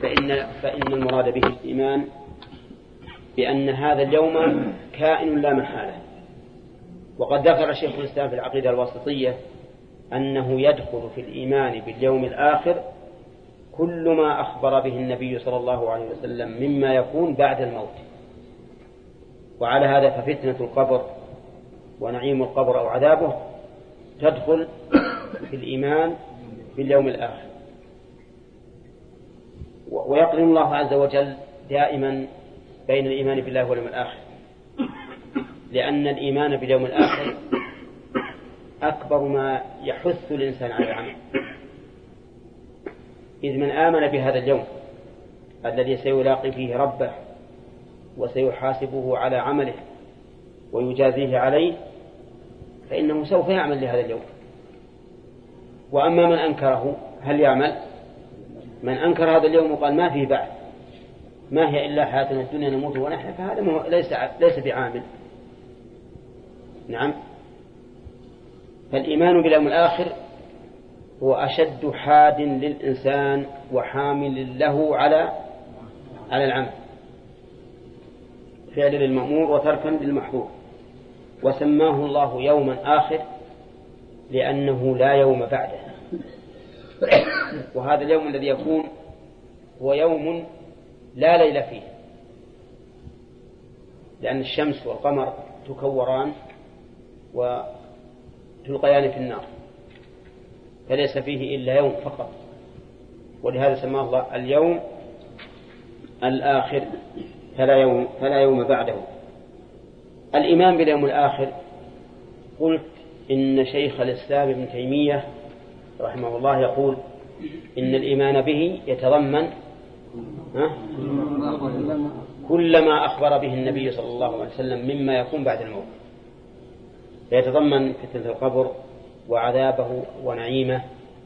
فإن فإن المراد به الإيمان بأن هذا اليوم كائن لا محالة. وقد ذكر شيخ الإسلام في العقيدة الواسطية أنه يدخل في الإيمان باليوم الآخر كل ما أخبر به النبي صلى الله عليه وسلم مما يكون بعد الموت. وعلى هذا ففتنة القبر ونعيم القبر أو عذابه تدخل في الإيمان باليوم الآخر. ويقرن الله عز وجل دائما بين الإيمان بالله واليوم الآخر. لأن الإيمان باليوم الآخر أكبر ما يحث الإنسان على العمل. إذ من آمن بهذا اليوم الذي سيلاقي فيه ربه وسيحاسبه على عمله ويجازيه عليه فإنه سوف يعمل لهذا اليوم. وأما من أنكره هل يعمل؟ من أنكر هذا اليوم وقال ما فيه بعد ما هي إلا حياتنا الدنيا نموت ونحيا فهذا ليس ليس بعامل. نعم. فالإيمان باليوم الآخر هو أشد حاد للإنسان وحامل له على على العمل. فعل للمأمور وتركا للمحظور وسماه الله يوما آخر لأنه لا يوم بعده. وهذا اليوم الذي يكون هو يوم لا ليل فيه. لأن الشمس والقمر تكوران. وتلقيان في النار فليس فيه إلا يوم فقط. ولهذا سماه الله اليوم الآخر فلا يوم فلا يوم بعده. الإيمان باليوم الآخر قلت إن شيخ الإسلام ابن تيمية رحمه الله يقول إن الإيمان به يتضمن كل ما أخبر به النبي صلى الله عليه وسلم مما يكون بعد الموت. فيتضمن فتنة القبر وعذابه ونعيمه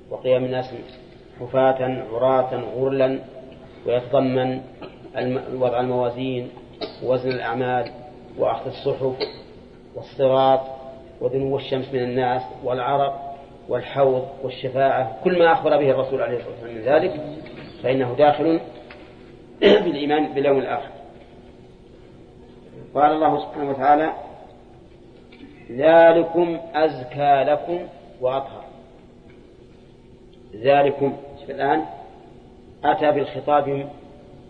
وقيام الناس حفاة عراة غرلا ويتضمن وضع الموازين ووزن الأعمال وأخذ الصحف والصراط ودنو الشمس من الناس والعرق والحوض والشفاعة كل ما أخبر به الرسول عليه الصلاة والسلام من ذلك فإنه داخل بالإيمان باليوم الآخر. قال الله سبحانه وتعالى ذلكم أزكى لكم وأطهر. ذلكم الآن أتى بالخطاب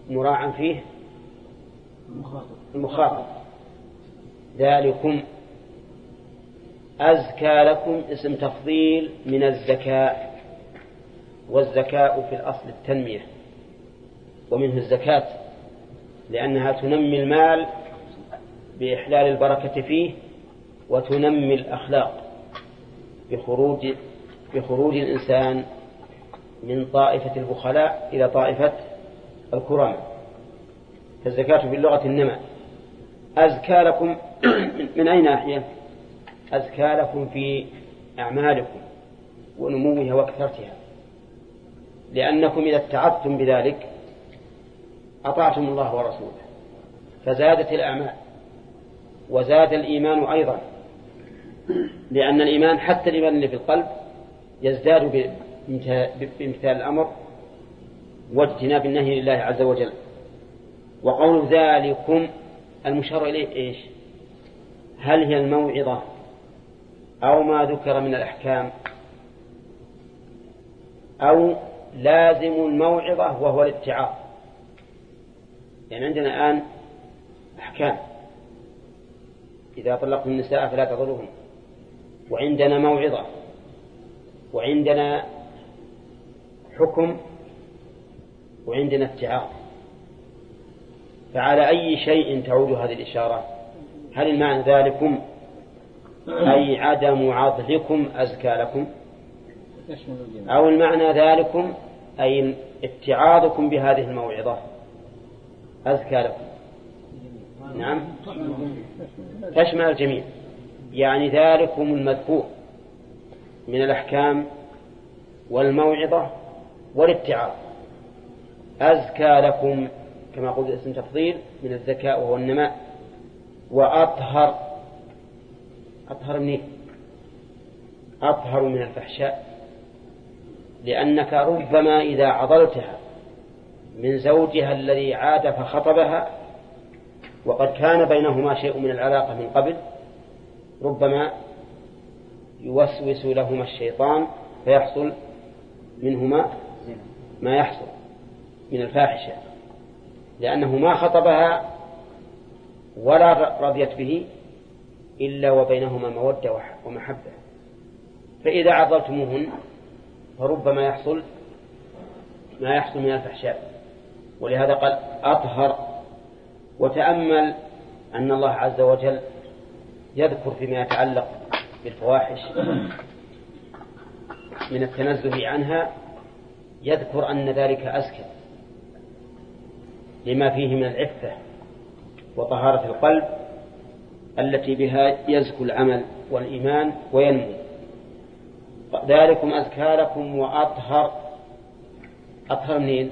مراعا فيه المخاطب. ذلكم أزكى لكم اسم تفضيل من الزكاء والزكاء في الأصل التنمية ومنه الزكاة لأنها تنمي المال بإحلال البركة فيه وتنمي الأخلاق بخروج بخروج الإنسان من طائفة البخلاء إلى طائفة الكرماء. فالزكاة باللغة النمى. أزكى لكم من أي ناحية؟ أزكى لكم في أعمالكم ونموها وكثرتها لأنكم إذا اتعظتم بذلك أطعتم الله ورسوله. فزادت الأعمال وزاد الإيمان أيضا. لأن الإيمان حتى الإيمان اللي في القلب يزداد بامتثال الأمر واجتناب النهي لله عز وجل. وقول ذلكم المشار إليه إيش؟ هل هي الموعظة أو ما ذكر من الأحكام؟ أو لازم الموعظة وهو الاتعاظ. يعني عندنا الآن أحكام. إذا طلقتم النساء فلا تضرهن. وعندنا موعظة وعندنا حكم وعندنا اتعاظ. فعلى أي شيء تعود هذه الإشارة؟ هل المعنى ذلكم؟ أي عدم عضلكم أزكى لكم؟ أو المعنى ذلكم أي اتعاظكم بهذه الموعظة أزكى لكم؟ نعم. تشمل الجميع. يعني ذلكم المذكور من الأحكام والموعظة والاتعاظ. أزكى لكم كما قلت اسم تفضيل من الذكاء وهو النماء. وأطهر أطهر منه أطهر من الفحشاء. لأنك ربما إذا عضلتها من زوجها الذي عاد فخطبها وقد كان بينهما شيء من العلاقة من قبل ربما يوسوس لهما الشيطان فيحصل منهما ما يحصل من الفاحشة لأنه ما خطبها ولا رضيت به إلا وبينهما مودة ومحبة. فإذا عضلتموهن فربما يحصل ما يحصل من الفحشاء. ولهذا قال أطهر وتأمل أن الله عز وجل يذكر فيما يتعلق بالفواحش من التنزه عنها يذكر أن ذلك أزكى لما فيه من العفة وطهارة القلب التي بها يزكو العمل والإيمان وينمو. ذلكم أزكى لكم وأطهر. أطهر منين؟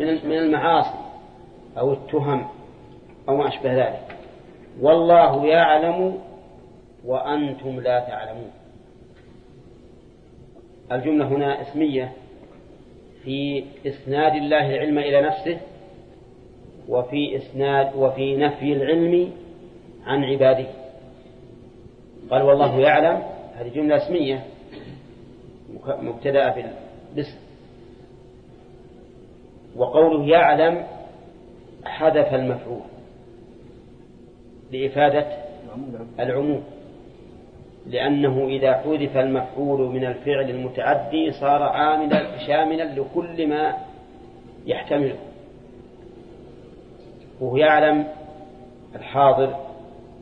من المعاصي أو التهم. أو ما أشبه ذلك. والله يعلم وأنتم لا تعلمون. الجملة هنا اسمية في إسناد الله العلم إلى نفسه وفي إسناد وفي نفي العلم عن عباده. قال والله يعلم هذه جملة اسمية مبتدأ بالاسم وقوله يعلم حذف المفعول. لإفادة العموم. لأنه إذا حذف المفعول من الفعل المتعدي صار عاملا شاملا لكل ما يحتمله وهو يعلم الحاضر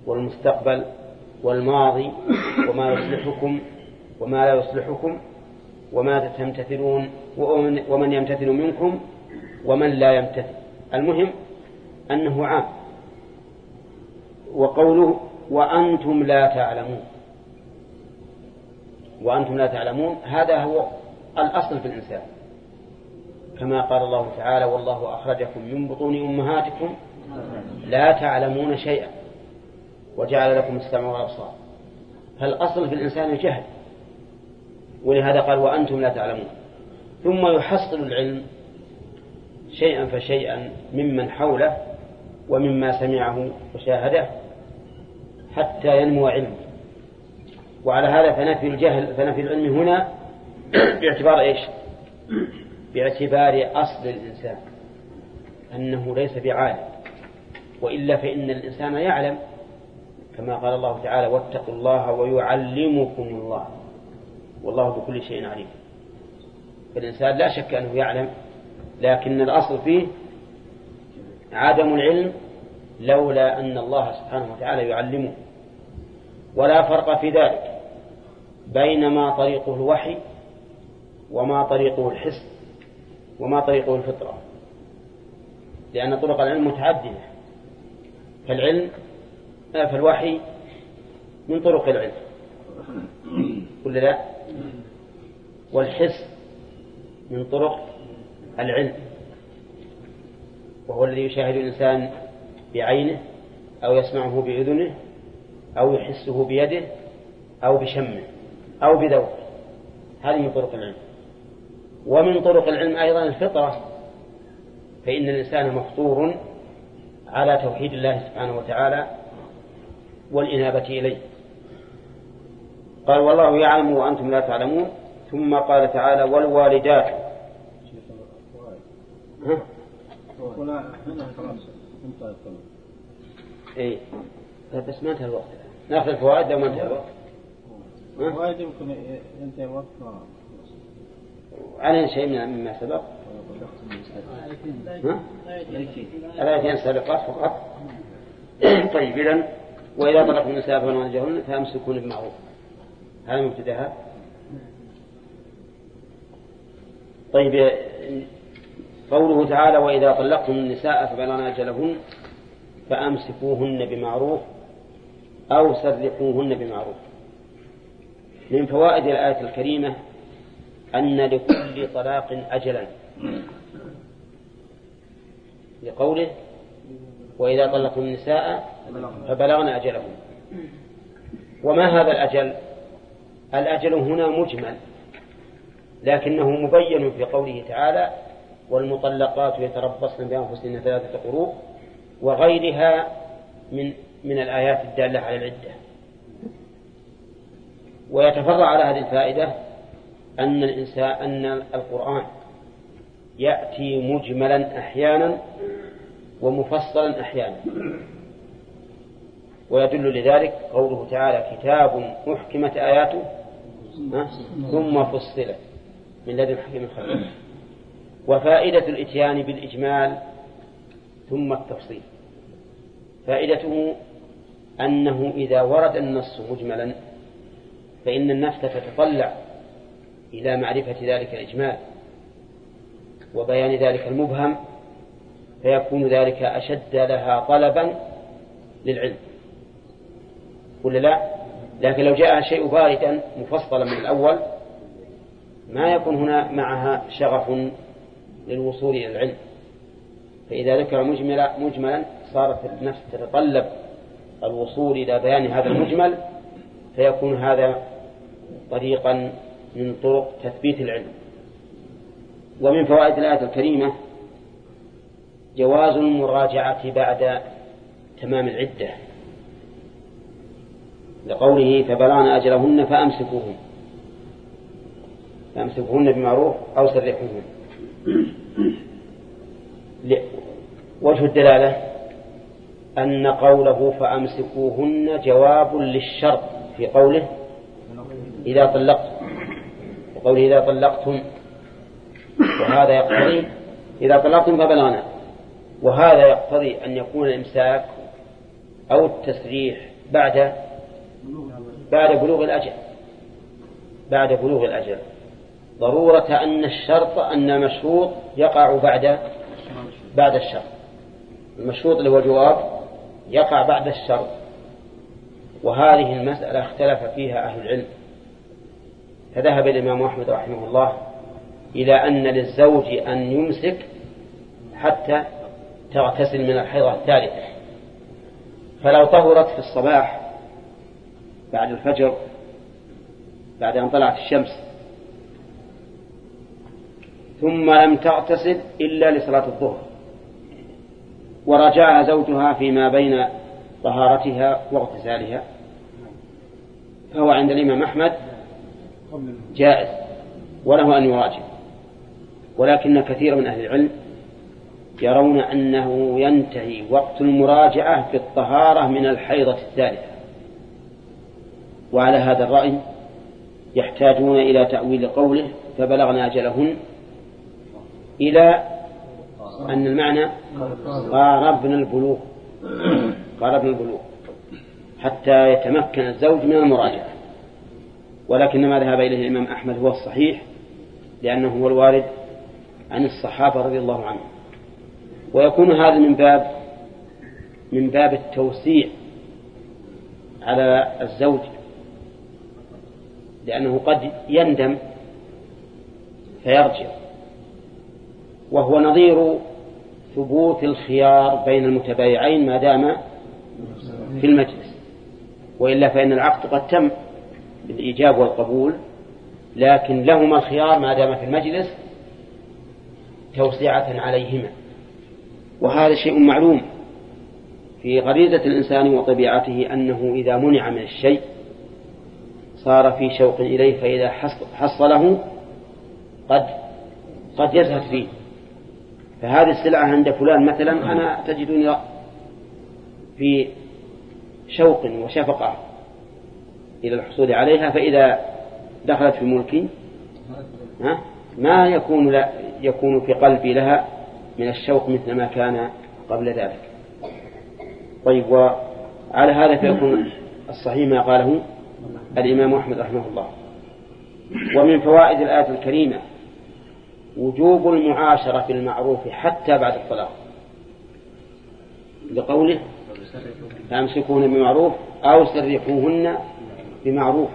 والمستقبل والماضي وما يصلحكم وما لا يصلحكم وماذا تمتثلون ومن يمتثل منكم ومن لا يمتثل. المهم أنه عام. وقوله وأنتم لا تعلمون. وأنتم لا تعلمون هذا هو الأصل في الإنسان. كما قال الله تعالى والله أخرجكم من بطون أمهاتكم لا تعلمون شيئا وجعل لكم السمع والأبصار. فالأصل في الإنسان الجهل. ولهذا قال وأنتم لا تعلمون. ثم يحصل العلم شيئا فشيئا ممن حوله ومما سمعه وشاهده. حتى ينمو علمه. وعلى هذا فنفي الجهل فنفي العلم هنا باعتبار إيش؟ باعتبار أصل الإنسان. أنه ليس بعالم. وإلا فإن الإنسان يعلم. كما قال الله تعالى واتقوا الله ويعلمكم الله. والله بكل شيء عليم. فالإنسان لا شك أنه يعلم لكن الأصل فيه عدم العلم لولا أن الله سبحانه وتعالى يعلمه. ولا فرق في ذلك بين ما طريقه الوحي وما طريقه الحس وما طريقه الفطرة. لأن طرق العلم متعددة. فالعلم فالوحي من طرق العلم. كل لا. والحس من طرق العلم. وهو الذي يشاهد الإنسان بعينه أو يسمعه بأذنه أو يحسه بيده أو بشمه أو بذوقه. هذه من طرق العلم. ومن طرق العلم أيضا الفطرة. فإن الإنسان مفطور على توحيد الله سبحانه وتعالى والإنابة إليه. قال والله يعلم وأنتم لا تعلمون. ثم قال تعالى والوالدات. اي بس ما انتهى الوقت. ناخذ الفوائد لو ما انتهى الوقت؟ الفوائد يمكن ينتهي وقت علينا شيء من- مما سبق؟ ها؟ الآيتين السابقات فقط؟ طيب إذن وإذا طلقتم النساء فلن أجهن فأمسكون بمعروف هذا مبتدأها؟ طيب قوله تعالى وإذا طلقتم النساء فبلغن أجلهن فأمسكوهن بمعروف أو سرحوهن بمعروف. من فوائد الآية الكريمة أن لكل طلاق أجلا. لقوله وإذا طلقتم النساء فبلغن أجلهن. وما هذا الأجل؟ الأجل هنا مجمل لكنه مبين في قوله تعالى والمطلقات يتربصن بأنفسهن ثلاثة قروء وغيرها من من الآيات الدالة على العدة. ويتفرع على هذه الفائدة أن الإنسان أن القرآن يأتي مجملا أحيانا ومفصلا أحيانا. ويدل لذلك قوله تعالى كتاب أحكمت آياته؟ ثم فصلت. من لدن حكيم خبير وفائدة الإتيان بالإجمال ثم التفصيل. فائدته أنه إذا ورد النص مجملا فإن النفس تتطلع إلى معرفة ذلك الإجمال وبيان ذلك المبهم فيكون ذلك أشد لها طلبا للعلم. ولا لا؟ لكن لو جاء شيء باردا مفصلا من الأول ما يكون هنا معها شغف للوصول إلى العلم. فإذا ذكر مجملا مجملا صارت النفس تتطلب الوصول إلى بيان هذا المجمل فيكون هذا طريقا من طرق تثبيت العلم. ومن فوائد الآية الكريمة جواز المراجعة بعد تمام العدة. لقوله فبلغن أجلهن فأمسكوهن. فأمسكوهن بمعروف أو سرحوهن. وجه الدلالة أن قوله فأمسكوهن جواب للشرط في قوله إذا طلقتم وقوله إذا طلقتم. وهذا يقتضي إذا طلقتم فبلغنا. وهذا يقتضي أن يكون الإمساك أو التسريح بعد بعد بلوغ الأجل بعد بلوغ الأجل. ضرورة أن الشرط أن المشروط يقع بعد بعد الشرط. المشروط اللي هو الجواب يقع بعد الشرط. وهذه المسألة اختلف فيها أهل العلم. فذهب الإمام أحمد رحمه الله إلى أن للزوج أن يمسك حتى تغتسل من الحيضة الثالثة. فلو طهرت في الصباح بعد الفجر بعد أن طلعت الشمس ثم لم تغتسل إلا لصلاة الظهر. ورجعها زوجها فيما بين طهارتها واغتسالها. فهو عند الإمام أحمد جائز وله أن يراجع. ولكن كثير من أهل العلم يرون أنه ينتهي وقت المراجعة بالطهارة من الحيضة الثالثة. وعلى هذا الرأي يحتاجون إلى تأويل قوله فبلغنا أجلهن إلى أن المعنى قاربنا البلوغ. قاربنا البلوغ. حتى يتمكن الزوج من المراجعة. ولكن ما ذهب إليه الإمام أحمد هو الصحيح لأنه هو الوارد عن الصحابة رضي الله عنهم. ويكون هذا من باب من باب التوسيع على الزوج لأنه قد يندم فيرجع. وهو نظير ثبوت الخيار بين المتبايعين ما دام في المجلس. وإلا فإن العقد قد تم بالإيجاب والقبول لكن لهما الخيار ما دام في المجلس توسعة عليهما. وهذا شيء معلوم في غريزة الإنسان وطبيعته أنه إذا منع من الشيء صار في شوق إليه فإذا حصله قد قد يزهد فيه. فهذه السلعة عند فلان مثلا أنا تجدني في شوق وشفقة إلى الحصول عليها فإذا دخلت في ملكي ما يكون لا يكون في قلبي لها من الشوق مثل ما كان قبل ذلك. طيب وعلى هذا فيكون الصحيح ما قاله الإمام أحمد رحمه الله. ومن فوائد الآية الكريمة وجوب المعاشرة بالمعروف حتى بعد الطلاق لقوله فامسكوهن بمعروف أو سرحوهن بمعروف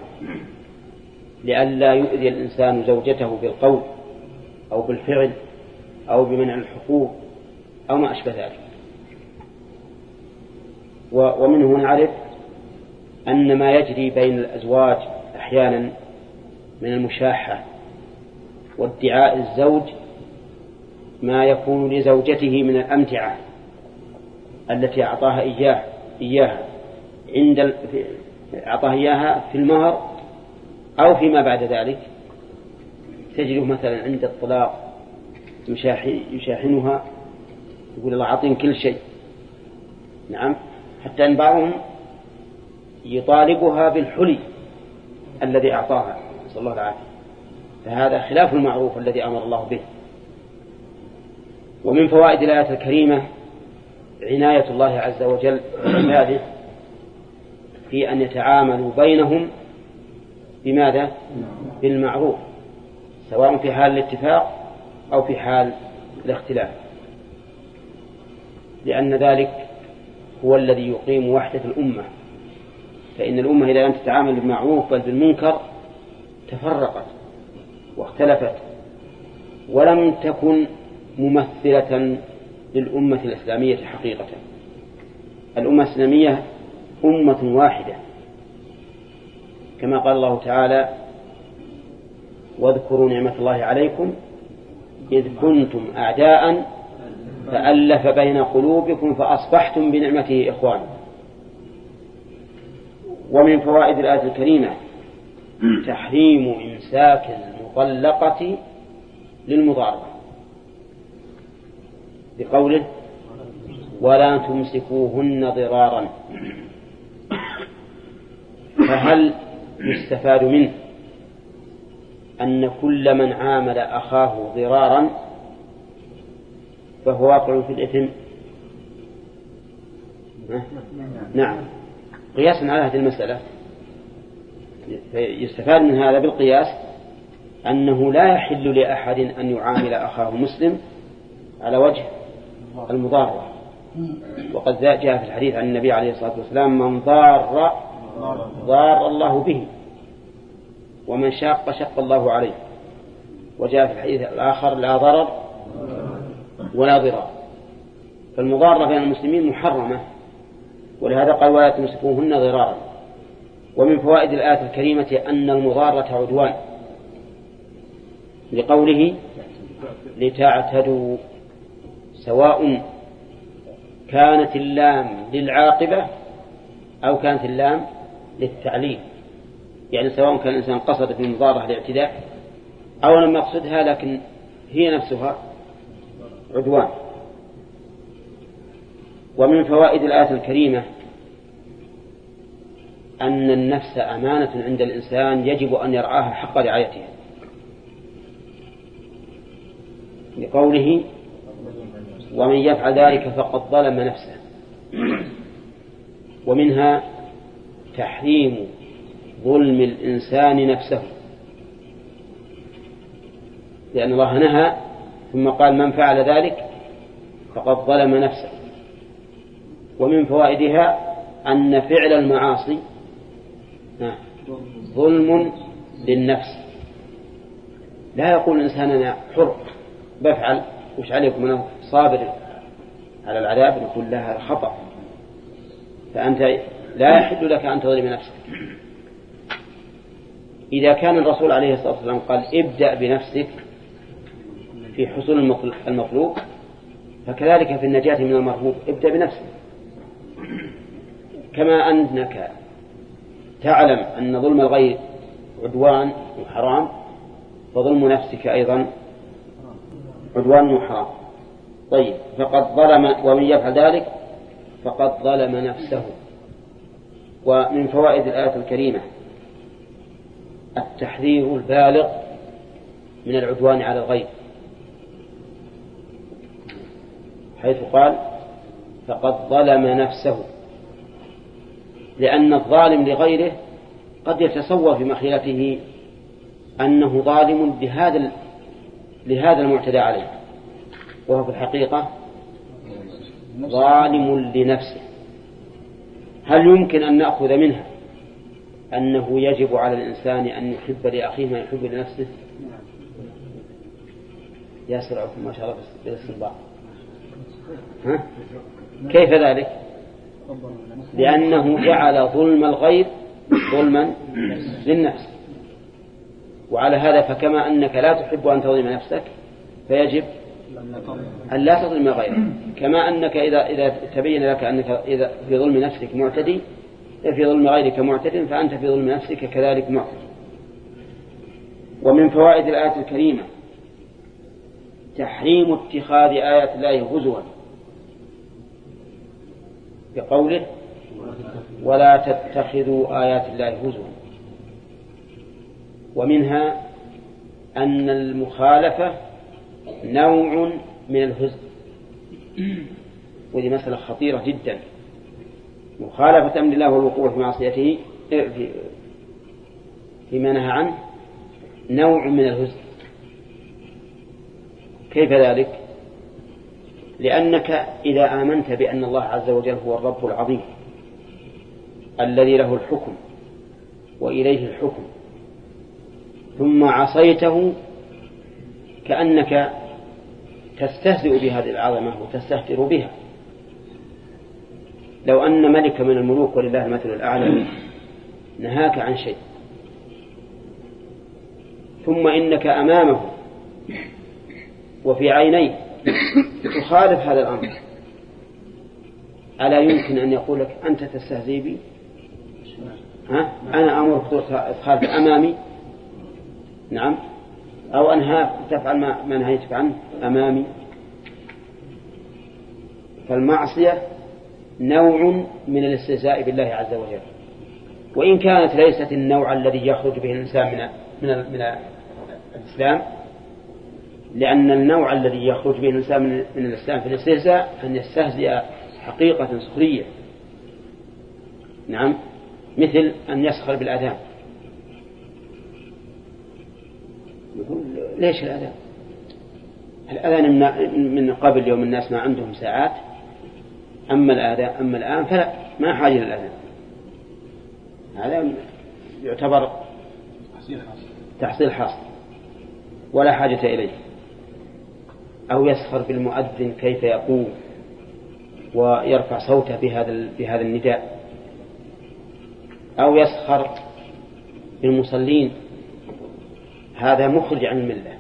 لئلا يؤذي الإنسان زوجته بالقول أو بالفعل أو بمنع الحقوق أو ما أشبه ذلك. ومنه نعرف أن ما يجري بين الأزواج أحيانا من المشاحة وادعاء الزوج ما يكون لزوجته من الأمتعة التي أعطاها إياه إياها. عند أعطاها إياها في المهر أو فيما بعد ذلك. تجده مثلا عند الطلاق يشاحنها يقول الله أعطين كل شيء. نعم. حتى أن بعضهم يطالبها بالحلي الذي أعطاها. نسأل الله العافية. فهذا خلاف المعروف الذي أمر الله به. ومن فوائد الآية الكريمة عناية الله عز وجل بعباده في أن يتعاملوا بينهم بماذا؟ بالمعروف سواء في حال الاتفاق أو في حال الاختلاف. لأن ذلك هو الذي يقيم وحدة الأمة. فإن الأمة إذا لم تتعامل بالمعروف بل بالمنكر تفرقت. واختلفت ولم تكن ممثلة للأمة الإسلامية حقيقة. الأمة الإسلامية أمة واحدة. كما قال الله تعالى واذكروا نعمة الله عليكم إذ كنتم أعداء فألف بين قلوبكم فأصبحتم بنعمته إخوانا. ومن فوائد الآية الكريمة تحريم إمساك المطلقة للمضاربة. بقوله ولا تمسكوهن ضرارا. فهل يستفاد منه أن كل من عامل أخاه ضرارا فهو واقع في الإثم؟ نعم. قياسا على هذه المسألة. يستفاد من هذا بالقياس أنه لا يحل لأحد أن يعامل أخاه مسلم على وجه المضارة. وقد جاء في الحديث عن النبي عليه الصلاة والسلام من ضار ضار الله به ومن شاق شق الله عليه. وجاء في الحديث الآخر لا ضرر ولا ضرار. فالمضارة بين المسلمين محرمة ولهذا قال ولا تمسكوهن ضرارا. ومن فوائد الآية الكريمة أن المضارة عدوان. لقوله لتعتدوا سواء كانت اللام للعاقبة أو كانت اللام للتعليم يعني سواء كان الإنسان قصد في المضارة الاعتداء أو لم يقصدها لكن هي نفسها عدوان. ومن فوائد الآية الكريمة أن النفس أمانة عند الإنسان يجب أن يرعاها حق رعايتها. لقوله ومن يفعل ذلك فقد ظلم نفسه. ومنها تحريم ظلم الإنسان نفسه. لأن الله نهى ثم قال من فعل ذلك فقد ظلم نفسه. ومن فوائدها أن فعل المعاصي ظلم للنفس. لا يقول الإنسان أنا حر. بفعل وش عليكم أنا؟ صابر على العذاب نقول لها خطأ. فأنت لا يحل لك أن تظلم نفسك. إذا كان الرسول عليه الصلاة والسلام قال ابدأ بنفسك في حصول المطلوب فكذلك في النجاة من المرهوب ابدأ بنفسك. كما أنك تعلم أن ظلم الغير عدوان وحرام فظلم نفسك أيضا عدوان وحرام طيب فقد ظلم ومن يفعل ذلك؟ فقد ظلم نفسه. ومن فوائد الآية الكريمة التحذير البالغ من العدوان على الغير. حيث قال فقد ظلم نفسه. لأن الظالم لغيره قد يتصور في مخيلته أنه ظالم لهذا لهذا المعتدى عليه. وهو في الحقيقة ظالم لنفسه. هل يمكن أن نأخذ منها أنه يجب على الإنسان أن يحب لأخيه ما يحب لنفسه؟ يا سرعكم ما شاء الله بالاستنباط ها؟ كيف ذلك؟ لأنه جعل ظلم الغير ظلما للنفس. وعلى هذا فكما أنك لا تحب أن تظلم نفسك فيجب أن لا تظلم غيرك. كما أنك إذا إذا تبين لك أنك إذا في ظلم نفسك معتدي في ظلم غيرك معتد فأنت في ظلم نفسك كذلك معتدي ومن فوائد الآية الكريمة تحريم اتخاذ آيات الله هزوا بقوله ولا تتخذوا آيات الله هزوا ومنها أن المخالفة نوع من الهزء. وهذه مسألة خطيرة جدا. مخالفة أمر الله والوقوع في معصيته في فيما نهى عنه نوع من الهزء. كيف ذلك؟ لأنك إذا آمنت بأن الله عز وجل هو الرب العظيم الذي له الحكم وإليه الحكم ثم عصيته كأنك تستهزئ بهذه العظمة وتستهتر بها. لو أن ملك من الملوك ولله المثل الأعلى نهاك عن شيء. ثم إنك أمامه وفي عينيه تخالف هذا الأمر. ألا يمكن أن يقول لك أنت تستهزئ بي؟ ها؟ أنا أمرك تخالف أمامي. نعم. أو أنهاك تفعل ما, نهيتك عنه أمامي. فالمعصية نوع من الاستهزاء بالله عز وجل. وإن كانت ليست النوع الذي يخرج به الإنسان من من من الإسلام لأن النوع الذي يخرج به الإنسان من الإسلام في الاستهزاء أن يستهزئ حقيقة سخرية. نعم. مثل أن يسخر بالأذان يقول ليش الأذان الأذان من قبل يوم الناس ما عندهم ساعات أما الآذان أما الآن فلا ما حاجة للأذان هذا يعتبر تحصيل حاصل. ولا حاجة إليه. أو يسخر بالمؤذن كيف يقوم ويرفع صوته بهذا بهذا النداء. أو يسخر بالمصلين هذا مخرج عن الملة.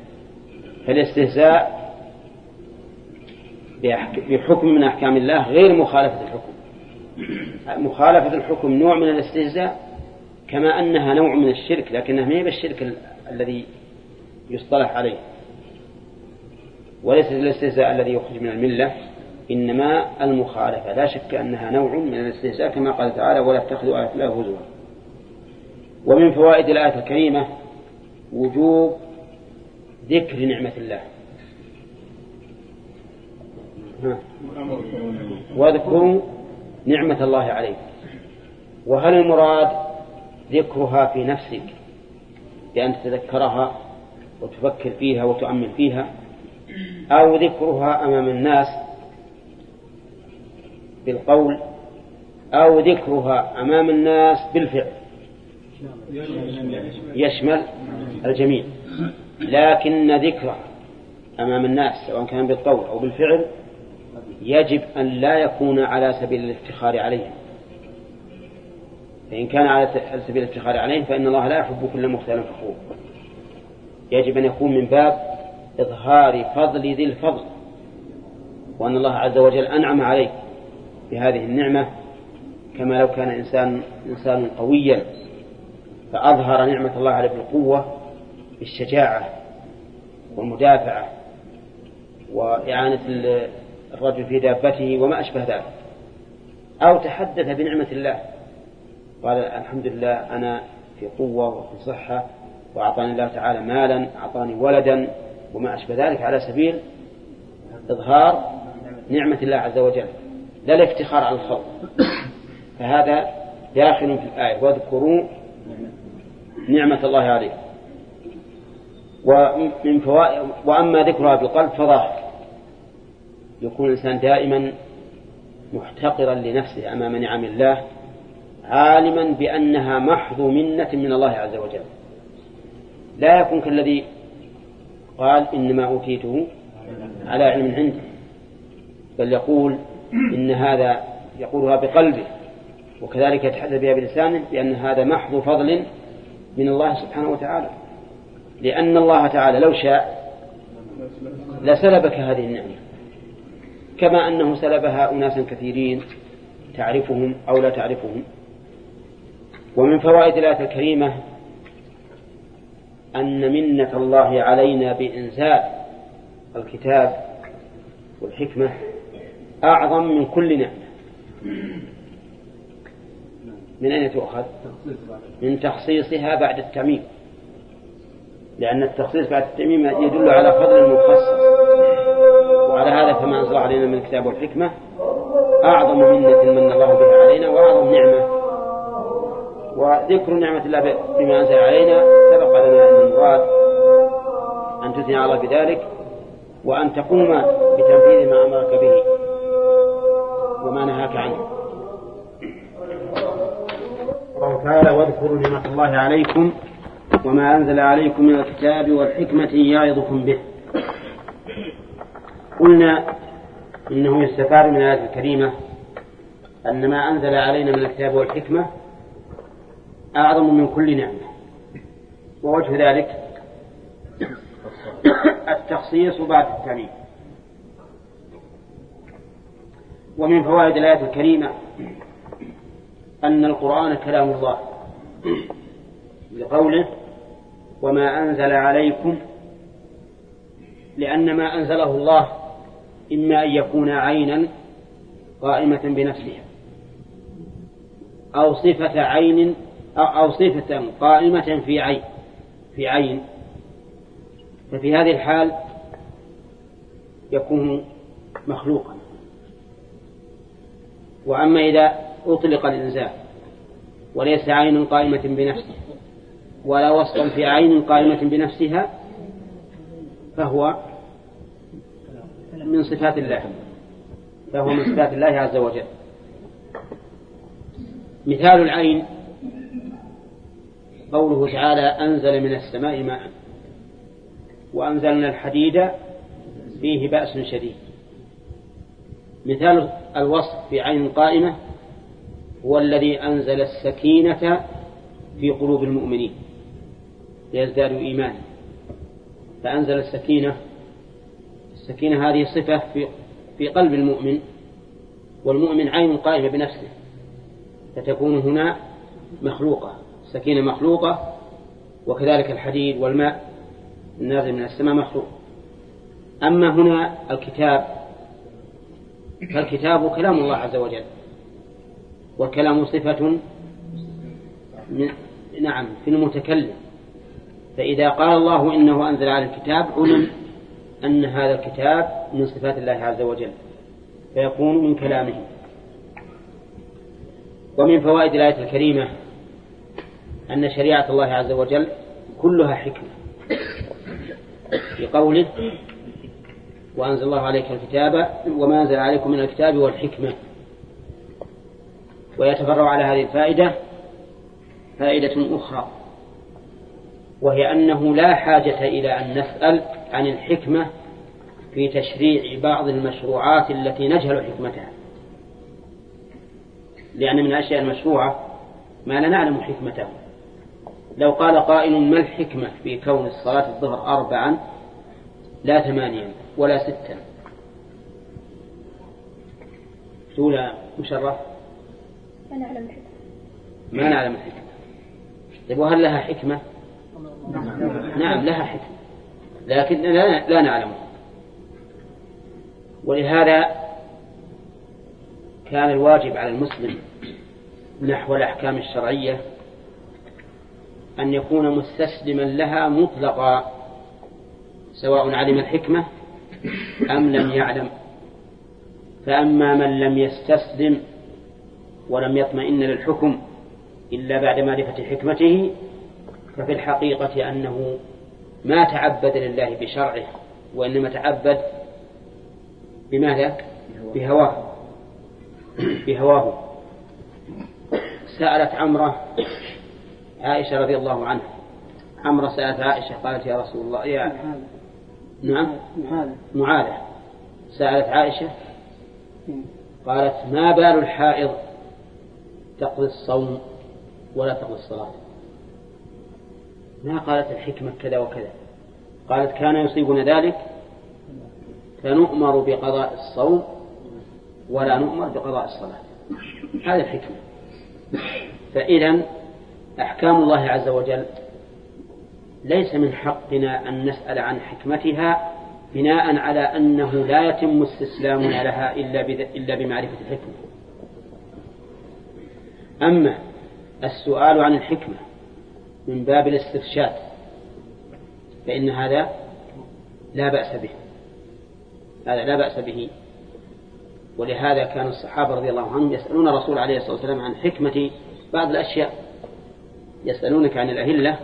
فالاستهزاء بحكم من أحكام الله غير مخالفة الحكم. مخالفة الحكم نوع من الاستهزاء كما أنها نوع من الشرك لكنها ما هي بالشرك الذي يصطلح عليه. وليس الاستهزاء الذي يخرج من الملة إنما المخالفة. لا شك أنها نوع من الاستهزاء كما قال تعالى ولا اتخذوا آيات الله هزوا. ومن فوائد الآية الكريمة وجوب ذكر نعمة الله. واذكروا نعمة الله عليك. وهل المراد ذكرها في نفسك؟ بأن تتذكرها وتفكر فيها وتؤمن فيها أو ذكرها أمام الناس بالقول أو ذكرها أمام الناس بالفعل. يشمل الجميع. لكن ذكره أمام الناس سواء كان بالقول أو بالفعل يجب أن لا يكون على سبيل الافتخار عليهم. فإن كان على سبيل الافتخار عليهم فإن الله لا يحب كل مختال فخور. يجب أن يكون من باب إظهار فضل ذي الفضل وأن الله عز وجل أنعم عليه بهذه النعمة. كما لو كان إنسان إنسان قويا فأظهر نعمة الله عليه بالقوة بالشجاعة والمدافعة وإعانة الرجل في دابته وما أشبه ذلك. أو تحدث بنعمة الله قال الحمد لله أنا في قوة وفي صحة وأعطاني الله تعالى مالا أعطاني ولدا وما أشبه ذلك على سبيل إظهار نعمة الله عز وجل لا الافتخار على الخلق. فهذا داخل في الآية. واذكروا نعمة الله عليكم ومن فوائد وأما ذكرها بالقلب فظاهر يكون الإنسان دائما محتقرا لنفسه أمام نعم الله عالما بأنها محض منة من الله عز وجل. لا يكون كالذي قال إنما أوتيته على علم عنده بل يقول إن هذا يقولها بقلبه. وكذلك يتحدث بها بلسانه بأن هذا محض فضل من الله سبحانه وتعالى. لأن الله تعالى لو شاء لسلبك هذه النعمة. كما أنه سلبها أناسا كثيرين تعرفهم أو لا تعرفهم. ومن فوائد الآية الكريمة أن منة الله علينا بإنزال الكتاب والحكمة أعظم من كل نعمة. من أين تؤخذ؟ من تخصيصها بعد التعميم لأن التخصيص بعد التعميم يدل على فضل مخصص وعلى هذا فما أنزل علينا من الكتاب والحكمة. أعظم منة من الله بها علينا وأعظم نعمة. وذكر نعمة الله بما أنزل علينا سبق لنا أن المراد أن تثني على بذلك وأن تقوم بتنفيذ ما أمرك به وما نهاك عنه. الله تعالى واذكروا نعمة الله عليكم وما أنزل عليكم من الكتاب والحكمة يعظكم به. قلنا إنه يستفاد من الآية الكريمة أن ما أنزل علينا من الكتاب والحكمة أعظم من كل نعمة ووجه ذلك التخصيص بعد التعميم ومن فوائد الآية الكريمة أن القرآن كلام الله. لقوله وما أنزل عليكم لأن ما أنزله الله إما أن يكون عينا قائمة بنفسها أو صفة عين أو صفة قائمة في عين في عين. ففي هذه الحال يكون مخلوقا. وأما إذا أطلق الإنزال وليس عين قائمة بنفسه ولا وصفا في عين قائمة بنفسها فهو من صفات الله فهو من صفات الله عز وجل. مثال العين قوله تعالى أنزل من السماء ماء وأنزلنا الحديد فيه بأس شديد. مثال الوصف في عين قائمة هو الذي أنزل السكينة في قلوب المؤمنين ليزدادوا إيمانا فأنزل السكينة السكينة هذه صفة في في قلب المؤمن والمؤمن عين قائمة بنفسه فتكون هنا مخلوقة السكينة مخلوقة وكذلك الحديد والماء النازل من السماء مخلوق. أما هنا الكتاب فالكتاب كلام الله عز وجل. والكلام صفة نعم في المتكلم. فإذا قال الله إنه أنزل على الكتاب علم أن هذا الكتاب من صفات الله عز وجل فيكون من كلامه. ومن فوائد الآية الكريمة أن شريعة الله عز وجل كلها حكمة. في قوله وأنزل الله عليك الكتاب وما أنزل عليكم من الكتاب والحكمة ويتفرع على هذه الفائدة فائدة أخرى وهي أنه لا حاجة إلى أن نسأل عن الحكمة في تشريع بعض المشروعات التي نجهل حكمتها. لأن من الأشياء المشروعة ما لا نعلم حكمته. لو قال قائل ما الحكمة في كون الصلاة الظهر أربعا لا ثمانيا ولا ستا؟ تقول مشرف ما نعلم الحكمة. ما نعلم الحكمة. طيب وهل لها حكمة؟ نعم لها حكمة. لكن لا, لا نعلمها ولهذا كان الواجب على المسلم نحو الأحكام الشرعية أن يكون مستسلما لها مطلقا سواء علم الحكمة أم لم يعلم. فأما من لم يستسلم ولم يطمئن للحكم إلا بعد معرفة حكمته ففي الحقيقة أنه ما تعبد لله بشرعه وإنما تعبد بماذا؟ بهواه. بهواه. سألت عمرة عائشة رضي الله عنها. عمرة سألت عائشة قالت يا رسول الله يا نعم؟ معاذة. سألت عائشة قالت ما بال الحائض؟ تقضي الصوم ولا تقضي الصلاة. ما قالت الحكمة كذا وكذا. قالت كان يصيبنا ذلك فنؤمر بقضاء الصوم ولا نؤمر بقضاء الصلاة. هذه الحكمة. فإذا أحكام الله عز وجل ليس من حقنا أن نسأل عن حكمتها بناء على أنه لا يتم استسلامنا لها إلا إلا بمعرفة الحكمة. أما السؤال عن الحكمة من باب الاسترشاد فإن هذا لا بأس به. هذا لا بأس به. ولهذا كان الصحابة رضي الله عنهم يسألون الرسول عليه الصلاة والسلام عن حكمة بعض الأشياء. يسألونك عن الأهلة.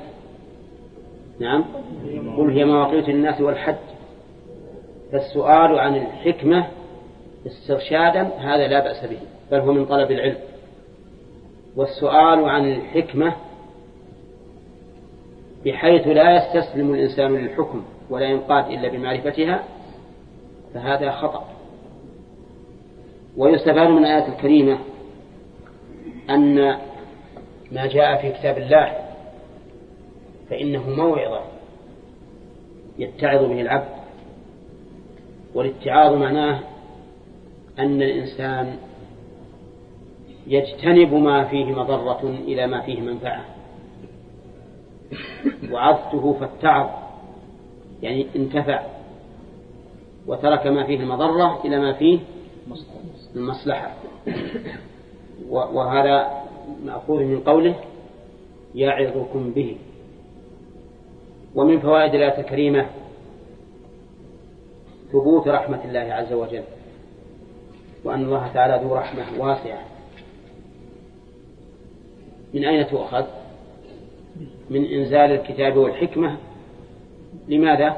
نعم. قل هي مواقيت الناس والحج. فالسؤال عن الحكمة استرشادا هذا لا بأس به بل هو من طلب العلم. والسؤال عن الحكمة بحيث لا يستسلم الإنسان للحكم ولا ينقاد إلا بمعرفتها فهذا خطأ. ويستفاد من الآية الكريمة أن ما جاء في كتاب الله فإنه موعظة يتعظ به العبد والاتعاظ معناه أن الإنسان يجتنب ما فيه مضرة إلى ما فيه منفعة. وعظته فاتعظ يعني انتفع وترك ما فيه المضرة إلى ما فيه المصلحة. وهذا مأخوذ من قوله يعظكم به. ومن فوائد الآية الكريمة ثبوت رحمة الله عز وجل وأن الله تعالى ذو رحمة واسعة. من أين تؤخذ؟ من إنزال الكتاب والحكمة لماذا؟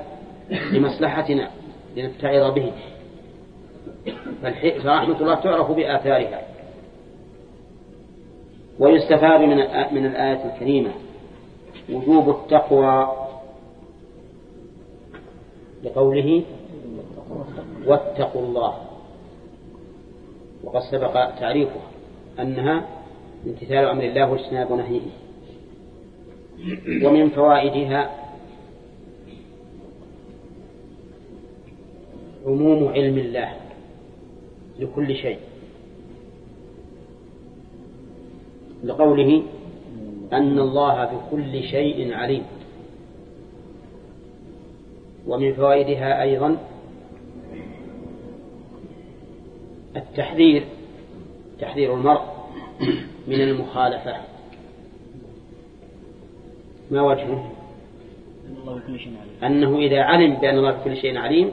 لمصلحتنا لنتعظ به. فرحمة الله تعرف بآثارها. ويستفاد من من الآية الكريمة. وجوب التقوى. لقوله واتقوا الله. وقد سبق تعريفه أنها امتثال أمر الله واجتناب نهيه. ومن فوائدها عموم علم الله لكل شيء. لقوله أن الله بكل شيء عليم. ومن فوائدها أيضا التحذير تحذير المرء. من المخالفة. ما وجهه؟ أنه إذا علم بأن الله بكل شيء عليم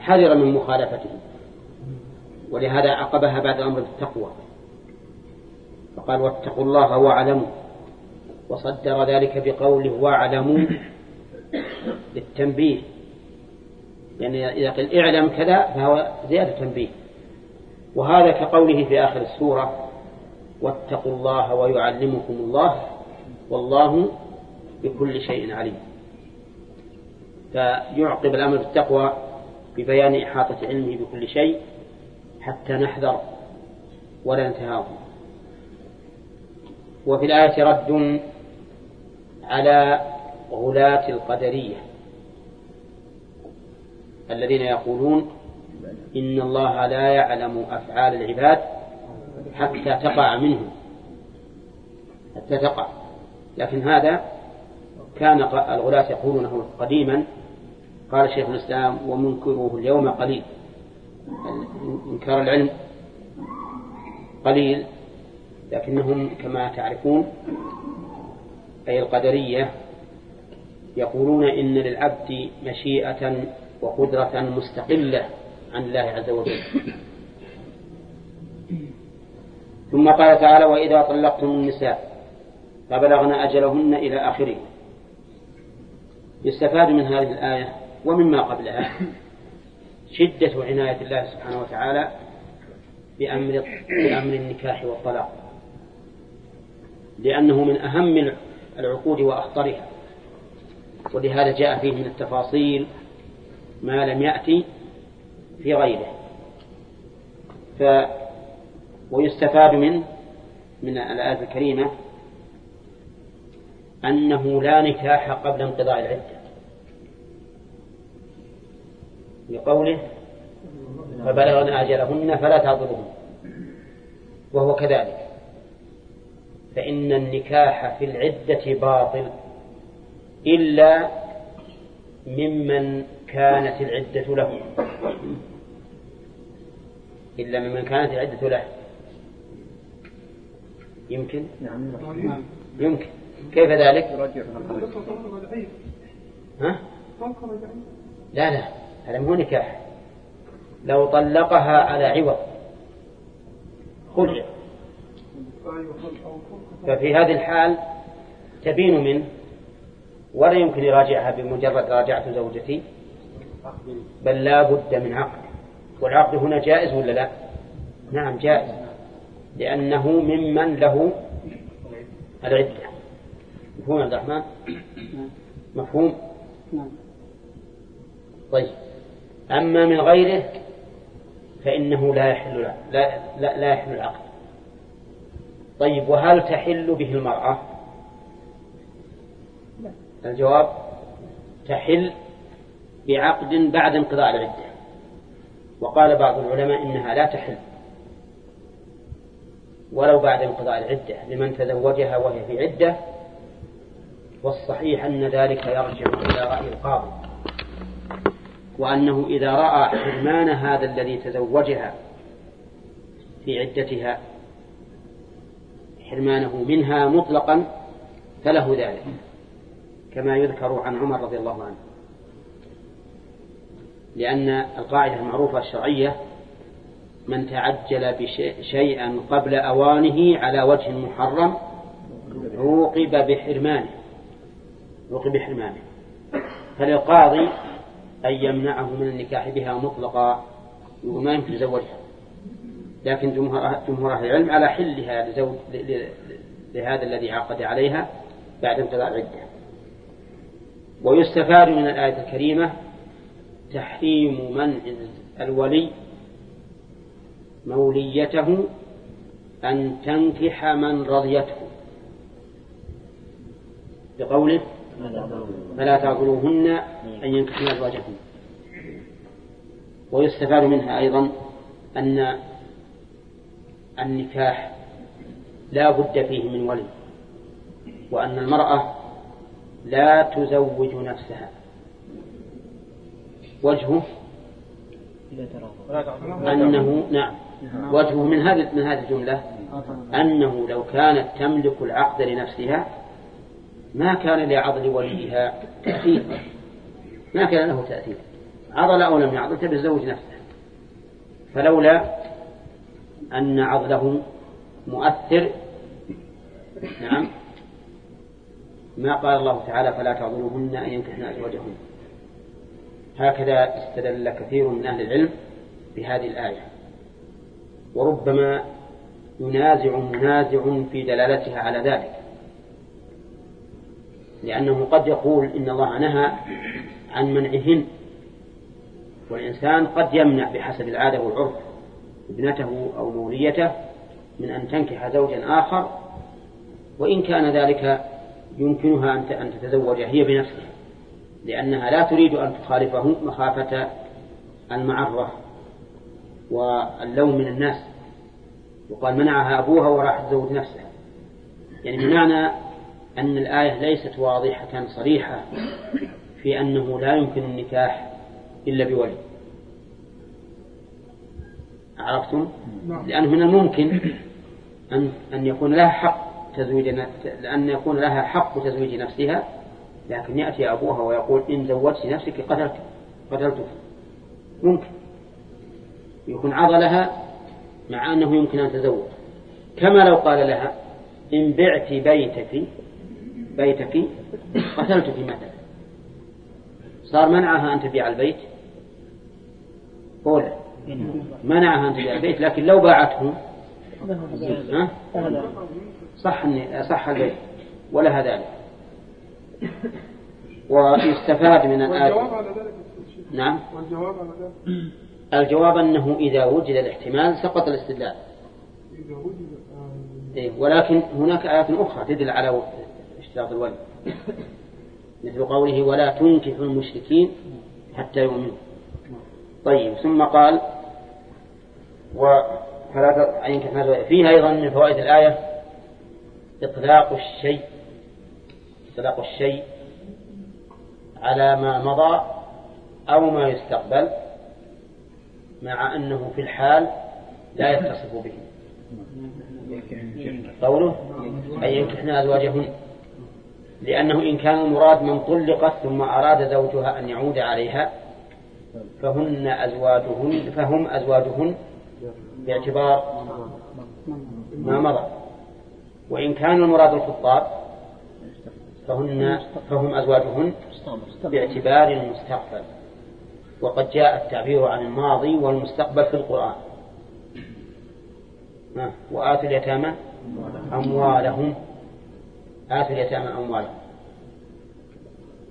حذر من مخالفته. ولهذا عقبها بعد الأمر بالتقوى. فقال واتقوا الله واعلموا. وصدر ذلك بقوله واعلموا للتنبيه يعني إذا قيل اعلم كذا فهو زيادة تنبيه. وهذا كقوله في آخر السورة واتقوا الله ويعلمكم الله والله بكل شيء عليم. فيعقب الأمر بالتقوى ببيان إحاطة علمه بكل شيء حتى نحذر ولا انتهاه وفي الآية رد على غلاة القدرية الذين يقولون إن الله لا يعلم أفعال العباد حتى تقع منهم حتى تقع. لكن هذا كان الغلاة يقولونه قديما. قال شيخ الإسلام ومنكره اليوم قليل. إنكار العلم قليل لكنهم كما تعرفون أي القدرية يقولون إن للعبد مشيئة وقدرة مستقلة عن الله عز وجل. ثم قال تعالى وإذا طلقتم النساء فبلغن أجلهن إلى آخره. يستفاد من هذه الآية ومما قبلها شدة عناية الله سبحانه وتعالى بأمر بأمر النكاح والطلاق لأنه من أهم العقود وأخطرها ولهذا جاء فيه من التفاصيل ما لم يأتي في غيره. ف ويستفاد من من الآية الكريمة أنه لا نكاح قبل انقضاء العدة. لقوله فبلغن أجلهن فلا تعذرهن وهو كذلك. فإن النكاح في العدة باطل إلا ممن كانت العدة له. إلا ممن كانت العدة له. يمكن؟ نعم يمكن. كيف ذلك؟ ها؟ لا لا. هذا مو نكاح. لو طلقها على عوض. خلع. ففي هذه الحال تبين منه ولا يمكن يراجعها بمجرد راجعت زوجتي بل لا بد من عقد. والعقد هنا جائز ولا لا؟ نعم جائز. لأنه ممن له العدة. مفهوم عبد الرحمن؟ مفهوم؟ طيب. أما من غيره فإنه لا يحل لا, لا, لا يحل العقد. طيب وهل تحل به المرأة؟ الجواب تحل بعقد بعد انقضاء العدة. وقال بعض العلماء إنها لا تحل. ولو بعد انقضاء العدة لمن تزوجها وهي في عدة والصحيح أن ذلك يرجع إلى رأي القاضي. وأنه إذا رأى حرمان هذا الذي تزوجها في عدتها حرمانه منها مطلقا فله ذلك كما يذكر عن عمر رضي الله عنه. لأن القاعدة المعروفة الشرعية من تعجل بشيئا قبل أوانه على وجه محرم عوقب بحرمانه. عوقب بحرمانه. فللقاضي أن يمنعه من النكاح بها مطلقا وما يمكن يزوجها لكن جمهور أهل العلم على حلها لزوج لهذا الذي عقد عليها بعد انقضاء العدة ويستفاد من الآية الكريمة تحريم منع الولي موليته أن تنكح من رضيته. بقوله فلا تعذروهن أن ينكحن أزواجهن. ويستفاد منها أيضا أن النكاح لا بد فيه من ولي وأن المرأة لا تزوج نفسها. وجهه أنه نعم. وجهه من هذه من هذه الجملة أنه لو كانت تملك العقد لنفسها ما كان لعضل وليها تأثير. ما كان له تأثير. عضل أو لم يعضل تبي تزوج نفسها فلولا أن عضله مؤثر نعم ما قال الله تعالى فلا تعضلوهن أن ينكحن أزواجهن. هكذا استدل كثير من أهل العلم بهذه الآية. وربما ينازع منازع في دلالتها على ذلك. لأنه قد يقول إن الله نهى عن منعهن والإنسان قد يمنع بحسب العادة والعرف ابنته أو موليته من أن تنكح زوجا آخر وإن كان ذلك يمكنها أن تتزوج هي بنفسها لأنها لا تريد أن تخالفه مخافة المعرة. واللوم من الناس. وقال منعها أبوها وراح تزوج نفسها. يعني بمعنى أن الآية ليست واضحة صريحة في أنه لا يمكن النكاح إلا بولي عرفتم؟ لأنه من الممكن أن أن يكون لها حق تزويج ن- أن يكون لها حق تزويج نفسها لكن يأتي أبوها ويقول إن زوجت نفسك قتلت قتلتك. ممكن. يكون عضلها مع أنه يمكن أن تزوج كما لو قال لها إن بعت بيتك بيتك قتلتك مثلا صار منعها أن تبيع البيت؟ أولى منعها أن تبيع البيت لكن لو باعته؟ صح صح البيت ولها ذلك ويستفاد من الآية نعم. والجواب على ذلك. الجواب أنه إذا وجد الاحتمال سقط الاستدلال. إذا وجد آه، إيه، ولكن هناك آيات أخرى تدل على اشتراط الولي مثل قوله ولا تنكحوا المشركين حتى يؤمنوا. طيب ثم قال و ينكح ما زوج- فيه أيضا من فوائد الآية إطلاق الشيء إطلاق الشيء على ما مضى أو ما يستقبل. مع أنه في الحال لا يتصف به. قوله؟ أي ينكحن أزواجهن لأنه إن كان المراد من طلقت ثم أراد زوجها أن يعود عليها فهن أزواجهن فهم أزواجهن باعتبار ما مضى. وإن كان المراد الخطاب فهن فهم أزواجهن باعتبار المستقبل. وقد جاء التعبير عن الماضي والمستقبل في القرآن. وآتوا اليتامى أموالهم. آتوا اليتامى أموالهم.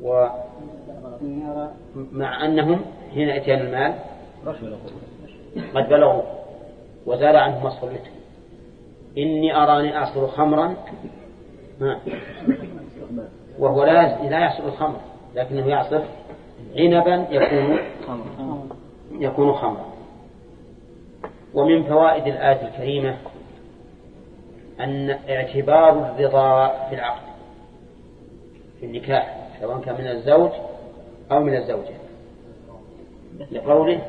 ومع أنهم حين إتيان المال قد بلغوا وزال عنهم مصلته إني أراني أعصر خمرا وهو لا لا الخمر لكنه يعصر عنبا يكون يكون خمرا. ومن فوائد الآية الكريمة أن اعتبار الرضا في العقد في النكاح سواء كان من الزوج أو من الزوجة. لقوله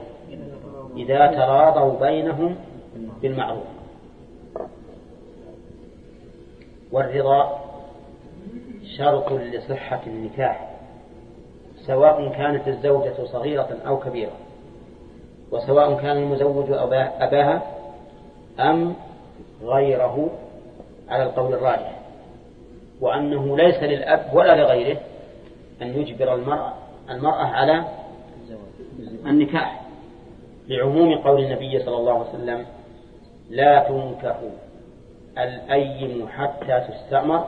إذا تراضوا بينهم بالمعروف. والرضا شرط لصحة النكاح. سواء كانت الزوجة صغيرة أو كبيرة. وسواء كان المزوج أبا- أباها أم غيره على القول الراجح. وأنه ليس للأب ولا لغيره أن يجبر المرأة المرأة على النكاح. لعموم قول النبي صلى الله عليه وسلم لا تنكح الأيم حتى تستأمر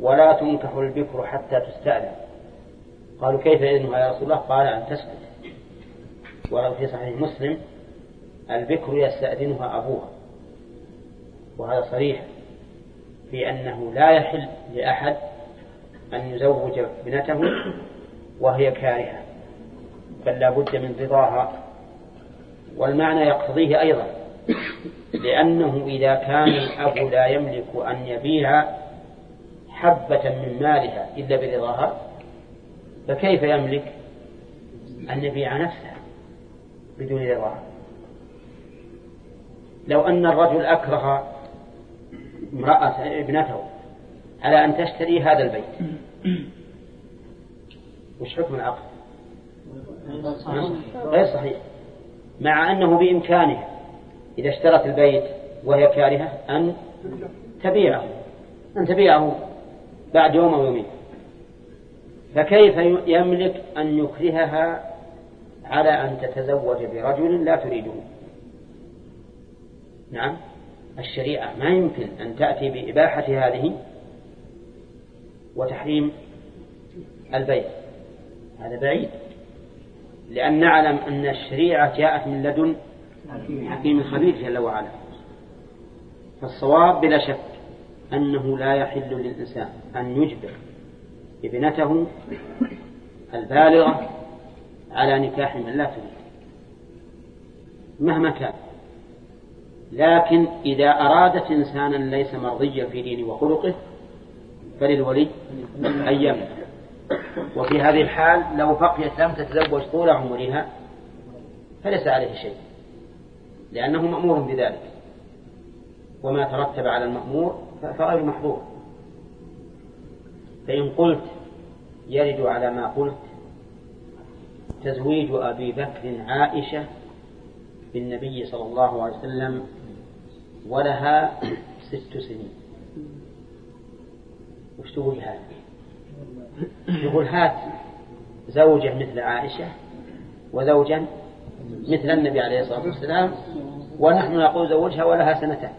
ولا تنكح البكر حتى تستأذن. قالوا كيف إذنها يا رسول الله؟ قال أن تسكت ولو في صحيح مسلم البكر يستأذنها أبوها. وهذا صريح في أنه لا يحل لأحد أن يزوج ابنته وهي كارهة بل لا بد من رضاها. والمعنى يقتضيه أيضا لأنه إذا كان الأب لا يملك أن يبيع حبة من مالها إلا برضاها فكيف يملك أن يبيع نفسه بدون رضاها لو أن الرجل أكره امرأة ابنته على أن تشتري هذا البيت وش حكم العقد؟ غير صحيح. مع أنه بإمكانه إذا اشترت البيت وهي كارهة أن تبيعه أن تبيعه بعد يوم أو يومين. فكيف يملك أن يكرهها على أن تتزوج برجل لا تريده؟ نعم. الشريعة ما يمكن أن تأتي بإباحة هذه وتحريم البيت. هذا بعيد. لأن نعلم أن الشريعة جاءت من لدن حكيم خبير جل وعلا. فالصواب بلا شك أنه لا يحل للإنسان أن يجبر ابنته البالغة على نكاح من لا تريد. مهما كان. لكن إذا أرادت إنسانا ليس مرضيا في دينه وخلقه فللولي أن وفي هذه الحال لو بقيت لم تتزوج طول عمرها فليس عليه شيء لأنه مأمور بذلك. وما ترتب على المأمور فغير محظور. فإن قلت يرد على ما قلت تزويج أبي بكر عائشة بالنبي صلى الله عليه وسلم ولها ست سنين. وش تقول هذا يقول هات زوجة مثل عائشة وزوجا مثل النبي عليه الصلاة والسلام ونحن نقول زوجها ولها سنتان.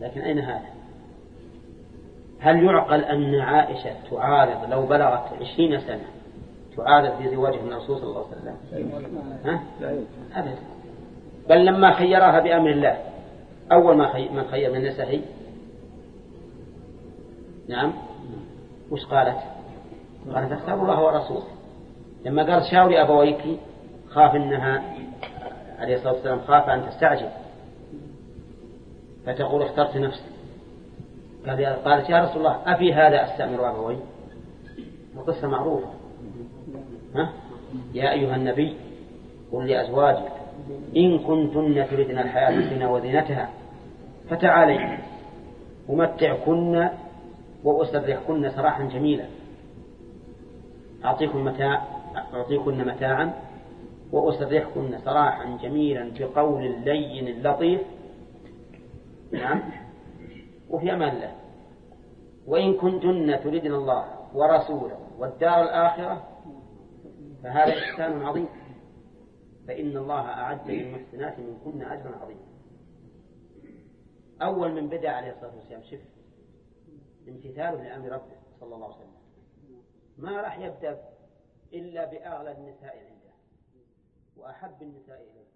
لكن أين هذا؟ هل يعقل أن عائشة تعارض لو بلغت عشرين سنة تعارض في زواجها من الرسول صلى الله عليه وسلم؟ ها؟ أبدا. بل لما خيرها بأمر الله. أول ما خي... من خير من النساء هي نعم. وش قالت؟ قالت اختار الله ورسوله. لما قال شاوري أبويك خاف أنها عليه الصلاة والسلام خاف أن تستعجل. فتقول اخترت نفسي قالت يا رسول الله أفي هذا أستأمر أبوي القصة معروفة. ها؟ يا أيها النبي قل لأزواجك إن كنتن تردن الحياة الدنيا وزينتها فتعالين أمتعكن وأسرحكن سراحا جميلا. أعطيكم متاع أعطيكن متاعا وأسرحكن سراحا جميلا بقول لين لطيف. نعم. وفي أمان الله وإن كنتن تردن الله ورسوله والدار الآخرة فهذا إحسان عظيم. فإن الله أعد للمحسنات منكن أجرا عظيما. أول من بدأ عليه الصلاة والسلام شف امتثاله لأمر ربه صلى الله عليه وسلم. ما راح يبدأ إلا بأغلى النساء عنده وأحب النساء إليه.